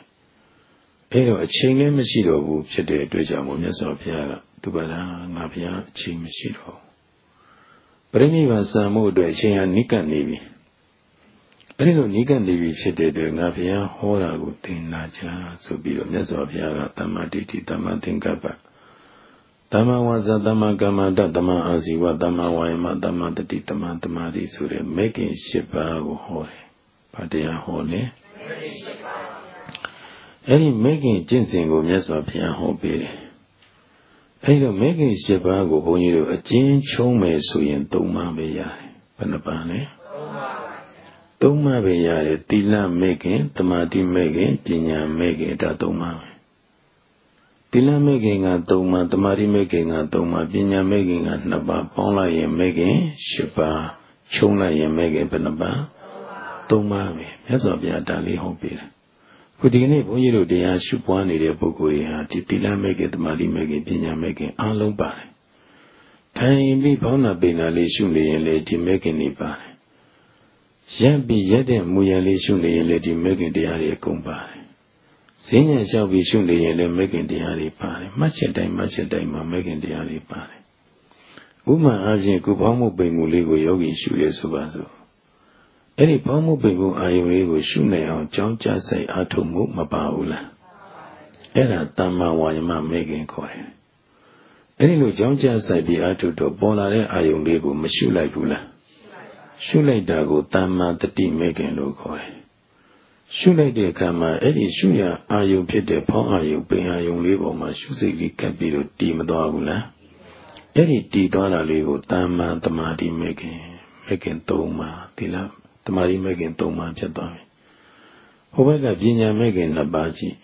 အဲ့တော့အချိန်လည်းမရှိတော့ဘူးဖြစ်တဲ့အတွက်ကြောင့်မို့မြတ်စွာဘုရားကသူပါလားငါဘုရားအချိန်မရှိတော့ပရိနိဗ္ဗာန်စံမှုအတွက်အချိန်ဟာနိကတ်နေပြီအဲ့ဒီလိုနိကတ်နေပြီဖြစ်တဲ့အတွက်ငါဘုရားဟောတာကိုသင်နာချာဆိုပြီးတော့မြတ်စွာဘုရားကသမ္မာဒိဋ္ဌိသမ္မာသင်္ကပ္ပသမ္မာဝါစာသမ္မာကမ္မန္တသမ္မာအာဇီဝသမ္မာဝါယမသမ္မာတတိသမ္မာသမာဓိဆိုတဲ့မဲခင်၈ပါးကိုဟောတယ်။ဘာတရားဟောလဲ။ အဲ့ဒီမေခင်ကျင့်စဉ်ကိုမြတ်စွာဘုရားဟောပေးတယ်။အဲ့တော့မေခင်၈ပါးကိုဘုန်းကြီးတို့အကျဉ်းချုံးမယ်ဆိုရင်၃ပါးပဲရတယ်။ဘယ်နှပါးလဲ။သုံးပါးပဲရတယ်။သီလမေခင်၊တမာတိမေခင်၊ပညာမေခင်ဒါသုံးပါးပဲ။သီလမေခင်က၃ပါး၊တမာတိမေခင်က၃ပါး၊ပညာမေခင်က၂ပါးပေါင်းလိုက်ရင်မေခင်၈ပါးချုံးလိုက်ရင်မေခင်ဘယ်နှပါး။ သုံးပါးပဲမြတ်စွာဘုရားဒါလေးဟောပေးတယ်ခုဒီကနေ့ဘုန်းကြီးတို့တရားရှုပွားနေတဲ့ပုဂ္ဂိုလ်တွေဟာဒီတိလမဲ့ကေတမာတိမဲ့ကေပညာမဲ့ကေအားလုံးပါတယ်ထိုင်ပြီးဘောင်းနာပိနာလေးရှုနေရင်လေဒီမဲ့ကေနေပါတယ်ရက်ပြီးရက်တဲ့မူရလေးရှုနေရင်လေဒီမဲ့ကေတရားတွေအကုန်ပါတယ်ဈဉ္ညာလျှောက်ပြီးရှုနေရင်လည်းမဲ့ခင်တရားတွေပါတယ်မှတ်ချက်တိုင်းမှတ်ချက်တိုင်းမှာမဲ့ခင်တရားတွေပါတယ်ဥမာအပြင်ကုဘောင်းမှုပိန်မှုလေးကိုယောဂီရှုရဲဆိုပါစို့ အဲ့ဒီဘောင်းမှုပိန်ဖို့အာယုလေးကိုရှုနိုင်အောင်ကြောင်းကြစိတ်အားထုတ်မှုမပါဘူးလားအဲ့ဒါတမ္မာဝါယမမေခင်ခေါ်တယ်အဲ့ဒီလိုကြောင်းကြစိုက်ပြီးအားထုတ်တော့ပေါ်လာတဲ့အာယုလေးကိုမရှုလိုက်ဘူးလားရှုလိုက်တာကိုတမ္မာတတိမေခင်လို့ခေါ်တယ်ရှုလိုက်တဲ့အခါမှာအဲ့ဒီရှုရအာယုဖြစ်တဲ့ဖောင်းအာယုပိန်အာယုလေးပေါ်မှာရှုစိတ်လေးကပ်ပြီးတော့တည်မသွားဘူးလားအဲ့ဒီတည်သွားတာလေးကိုတမ္မာတမာတိမေခင်မေခင်၃ပါးဒီလား တမာရီမဲ့ခင်၃ပါးဖြစ်သွားပြီဟိုဘက်ကပညာမဲ့ခင်နှစ်ပါးကြည့်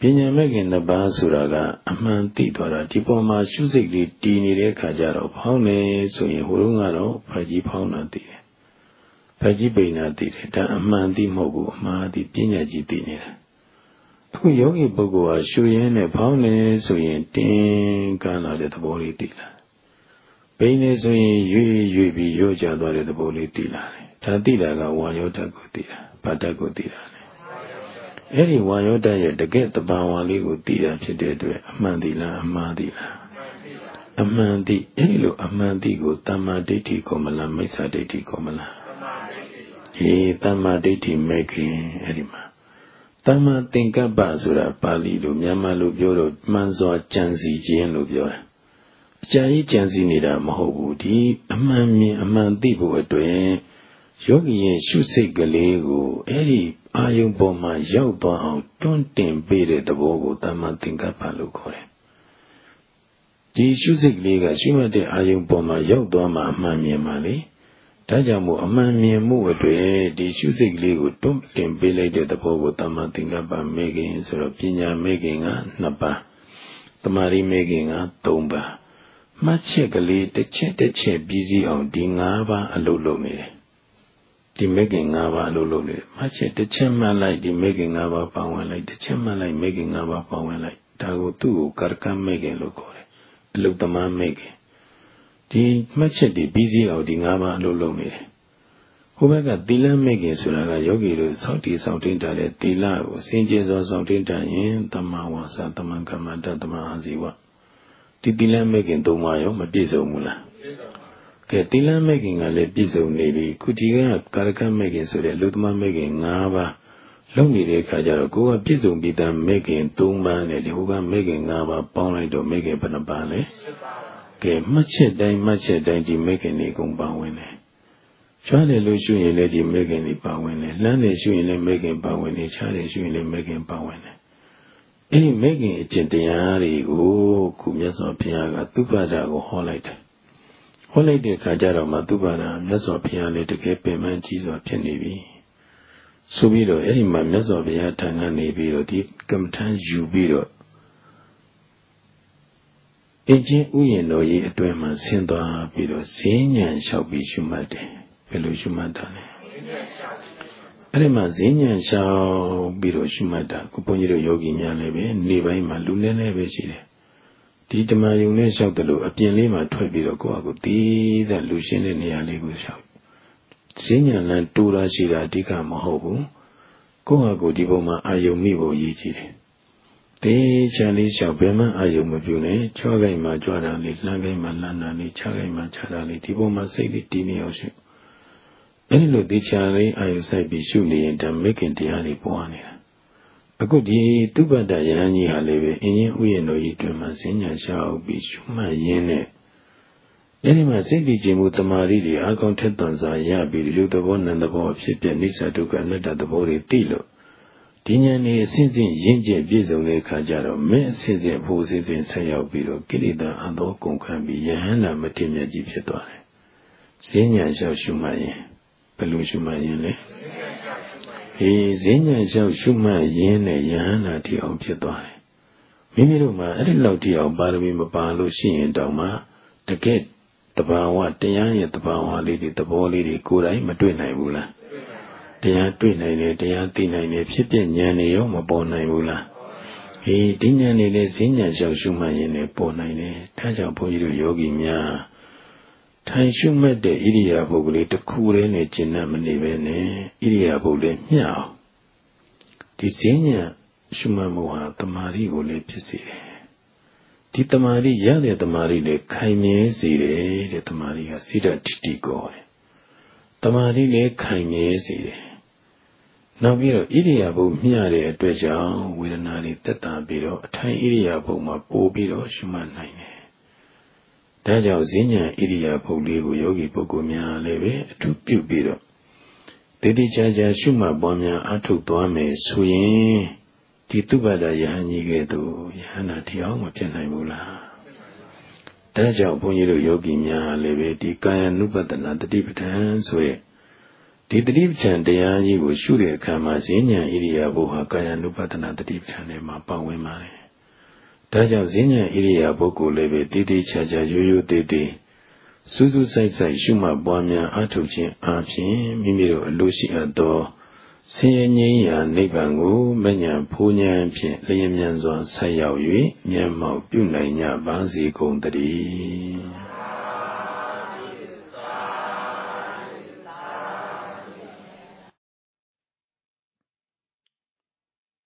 ပညာမဲ့ခင်နှစ်ပါးဆိုတာကအမှန်သိသွားတာဒီပေါ်မှာရှုစိတ်လေးတည်နေတဲ့ခါကျတော့ဖောင်းနေဆိုရင်ဟိုတုန်းကတော့ဖတ်ကြီးဖောင်းတာသိတယ်ဖတ်ကြီးပိန်တာသိတယ်ဒါအမှန်သိမဟုတ်ဘူးအမှားသိပညာကြီးသိနေတာအခုယောဂီပုဂ္ဂိုလ်ဟာရှုရင်းနဲ့ဖောင်းနေဆိုရင်တင်းကန်းလာတဲ့သဘောလေးသိလာပိန်နေဆိုရင်ရွေ့ရွေ့ပြီးရော့ကျသွားတဲ့သဘောလေးသိလာတယ် ဒါသိတာကဝါယောဓာတ်ကိုသိတာဗတ္တကိုသိတာအဲ့ဒီဝါယောတရဲ့တကယ့်တဘာဝလေးကိုသိတာဖြစ်တဲ့အတွက်အမှန်သိလားအမှားသိလားအမှန်သိအဲ့ဒီလိုအမှန်သိကိုတမ္မာဒိဋ္ဌိကိုမလားမိစ္ဆာဒိဋ္ဌိကိုမလားဟေးတမ္မာဒိဋ္ဌိမဲ့ခင်အဲ့ဒီမှာတမ္မာသင်္ကပ္ပဆိုတာပါဠိလိုမြန်မာလိုပြောတော့မှန်စွာကြံစီခြင်းလို့ပြောတာအကြာကြီးကြံစီနေတာမဟုတ်ဘူးဒီအမှန်မြင်အမှန်သိဖို့အတွက် ယောဂီရဲ့ရှုစိတ်ကလေးကိုအဲ့ဒီအာယုံပေါ်မှာရောက်သွားအောင်တွန်းတင်ပေးတဲ့သဘောကိုတမ္မာသင်္ကပ္ပလို့ခေါ်တယ်။ဒီရှုစိတ်ကလေးကရှုမှတ်တဲ့အာယုံပေါ်မှာရောက်သွားမှအမှန်မြင်ပါလေ။ဒါကြောင့်မို့အမှန်မြင်မှုအတွေ့ဒီရှုစိတ်ကလေးကိုတွန်းတင်ပေးလိုက်တဲ့သဘောကိုတမ္မာသင်္ကပ္ပမေခင်ဆိုတော့ပညာမေခင်က2ပါးတမာရီမေခင်က3ပါးမှတ်ချက်ကလေးတစ်ချက်တစ်ချက်ပြီးစီအောင်ဒီ5ပါးအလုပ်လုပ်နေတယ် ဒီမေခင်၅ပါးအလုပ်လုပ်နေတယ်မှတ်ချက်တစ်ချက်မှတ်လိုက်ဒီမေခင်၅ပါးပေါင်းဝင်လိုက်တစ်ချက်မှတ်လိုက်မေခင်၅ပါးပေါင်းဝင်လိုက်ဒါကိုသူ့ကိုကာရကမေခင်လို့ခေါ်တယ်အလုသမားမေခင်ဒီမှတ်ချက်ဒီပြီးစီအောင်ဒီ၅ပါးအလုပ်လုပ်နေတယ်ဟိုဘက်ကသီလမေခင်ဆိုတာကယောဂီတို့စောင့်တည်စောင့်တင်းတာတဲ့သီလကိုစင်ကြယ်စွာစောင့်တင်းတာရင်တမဝါစာတမန်ကမ္မတတမအာဇီဝဒီသီလမေခင်သုံးပါးရောမပြည့်စုံဘူးလားပြည့်စုံ ကဲသီလမဲ့ခင်ကလည်းပြည့်စုံနေပြီခုဒီကကာရကမဲ့ခင်ဆိုတဲ့လူသမမဲ့ခင်၅ပါးလုံနေတဲ့အခါကျတော့ကိုကပြည့်စုံပြီးသားမဲ့ခင်၃ပါးနဲ့ဒီဟိုကမဲ့ခင်၅ပါးပေါင်းလိုက်တော့မဲ့ခင်ဘယ်နှပါလဲကဲမှတ်ချက်တိုင်းမှတ်ချက်တိုင်းဒီမဲ့ခင်တွေအကုန်ပါဝင်တယ်ချွားတယ်လို့ရှုရင်လည်းဒီမဲ့ခင်တွေပါဝင်တယ်လမ်းတယ်ရှုရင်လည်းမဲ့ခင်ပါဝင်တယ်ချားတယ်ရှုရင်လည်းမဲ့ခင်ပါဝင်တယ်အဲ့ဒီမဲ့ခင်အကျင့်တရားတွေကိုခုမြတ်စွာဘုရားကသုဘဒကိုဟောလိုက်တယ် ဟောလိုက်တဲ့အခါကျတော့မှသူပါတာမြတ်စွာဘုရားလည်းတကယ်ပင်ပန်းကြီးစွာဖြစ်နေပြီဆိုပြီးတော့အဲ့ဒီမှာမြတ်စွာဘုရားထံကနေပြီးတော့ဒီကမ္မထမ်းယူပြီးတော့အင်ချင်းဥယျာဉ်တော်ကြီးအတွင်းမှာဆင်းသွားပြီးတော့ဈဉ္ဉံလျှောက်ပြီးရှုမှတ်တယ်ဘယ်လိုရှုမှတ်တာလဲအဲ့ဒီမှာဈဉ္ဉံလျှောက်ပြီးတော့ရှုမှတ်တာကိုဘုန်းကြီးတို့ယောဂီများလည်းပဲနေပိုင်းမှာလူနည်းနည်းပဲရှိတယ် ဒီဓမ္မယုံနဲ့လျှောက်တယ်လို့အပြင်လေးမှာထွက်ပြီးတော့ကိုယ့်အကူတည်တဲ့လူရှင်းတဲ့နေရာလေးကိုလျှောက်ဈဉ္ညာလန်တူတာရှိတာအဓိကမဟုတ်ဘူးကိုယ့်အကူဒီပုံမှာအာယုံမိဖို့ရည်ကြည်တယ်တေချာလေးလျှောက်ဘယ်မှအာယုံမပြုနဲ့ကြွားကိုင်မှာကြွားတာလေးလှမ်းကိုင်မှာလှမ်းတာလေးခြားကိုင်မှာခြားတာလေးဒီပုံမှာစိတ်လေးတည်နေအောင်ရှုအဲဒီလိုတေချာလေးအာယုစိုက်ပြီးရှုနေရင်ဓမ္မိခင်တရားတွေပွားနေတာ အခုဒီသူပတ္တယဟန်ကြီးဟာလည်းပဲအင်းရင်ဥယျာဉ်တော်ကြီးတွင်မှာဈဉ္ညာရှားပြီးရှုမှတ်ရင်းနဲ့အဲဒီမှာစိတ်တည်ခြင်းမှုတမာရီတွေအကောင်ထက်တန်စွာရပြီးရုပ်သဘောနာမ်သဘောဖြစ်ပြနိစ္စဒုက္ခအနတ္တသဘောတွေသိလို့ဒီဉာဏ်นี่အစဉ်စဉ်ရင့်ကျက်ပြည့်စုံတဲ့အခါကျတော့မင်းအစဉ်စဉ်ဖို့အစဉ်စဉ်ဆက်ရောက်ပြီးတော့ကိလေသာအသောကုန်ခံပြီးယဟန္တာမတိမြတ်ကြီးဖြစ်သွားတယ်။ဈဉ္ညာလျှောက်ရှုမှတ်ရင်ဘယ်လိုရှုမှတ်ရင်လဲ။ အေးဈဉ္ညာလျှောက်ရှုမှတ်ရင်းနဲ့ယဟန္တာတိအောင်ဖြစ်သွားတယ်မိမိတို့မှာအဲ့ဒီလောက်တိအောင်ပါရမီမပါလို့ရှိရင်တောင်မှတကယ်တဘာဝတရားရဲ့တဘာဝလေးတွေသဘောလေးတွေကိုယ်တိုင်မတွေ့နိုင်ဘူးလားတရားတွေ့နိုင်တယ်တရားသိနိုင်တယ်ဖြစ်ပြဉာဏ်တွေရောမပေါ်နိုင်ဘူးလားအေးဒီဉာဏ်တွေလည်းဈဉ္ညာလျှောက်ရှုမှတ်ရင်လည်းပေါ်နိုင်တယ်ဒါကြောင့်ဘုန်းကြီးတို့ယောဂီများ ထိုင်ရှုမှတ်တဲ့ဣရိယာပုဂ္ဂလိတစ်ခုတည်းနဲ့ကျင့်တတ်မနေပဲနဲ့ဣရိယာပုလည်းမျှအောင်ဒီစဉ္ညာရှုမှတ်မှုဟာတမာရီကိုလည်းဖြစ်စေတယ်ဒီတမာရီရတဲ့တမာရီလည်းခိုင်မြဲစေတယ်တဲ့တမာရီကစိတ္တတိတိကိုတယ်တမာရီလည်းခိုင်မြဲစေတယ်နောက်ပြီးတော့ဣရိယာပုမျှတဲ့အတွက်ကြောင့်ဝေဒနာတွေတက်တာပြီးတော့အထိုင်ဣရိယာပုမှာပို့ပြီးတော့ရှုမှတ်နိုင်တယ် ဒါကြောင့်ဈဉ္ညာဣရိယာပုတ်လေးကိုယောဂီပုဂ္ဂိုလ်များလည်းပဲအထူးပြုပြီးတော့တတိချာချာရှုမှတ်ပွားများအထုတ်သွားမယ်ဆိုရင်ဒီသုဘဒယဟန်ကြီးကဲ့သို့ယဟနာတရားမဖြစ်နိုင်ဘူးလားဒါကြောင့်ဘုန်းကြီးတို့ယောဂီများလည်းပဲဒီကာယ ानु ပတနာတတိပဋ္ဌာန်ဆိုရဲဒီတတိပဋ္ဌာန်တရားကြီးကိုရှုတဲ့အခါမှာဈဉ္ဉံဣရိယာပုဟာကာယ ानु ပဒနာတတိပဋ္ဌာန်ထဲမှာပါဝင်ပါတယ်။ ဒါကြောင့်ဈဉ္ဉံဣရိယာပုကိုလည်းပဲတည်တည်ချာချာရိုးရိုးသေးသေးစူးစူးဆိုင်ဆိုင်ရှုမှတ်ပွားများအထုတ်ခြင်းအပြင်မိမိတို့အလိုရှိအပ်သောဆင်းရဲငြိမ်းရာနိဗ္ဗာန်ကိုမဉ္ဇဉ်ဖူးဉဏ်ဖြင့်လျင်မြန်စွာဆက်ရောက်၍မျက်မှောက်ပြုနိုင်ကြပါစေကုန်တည်း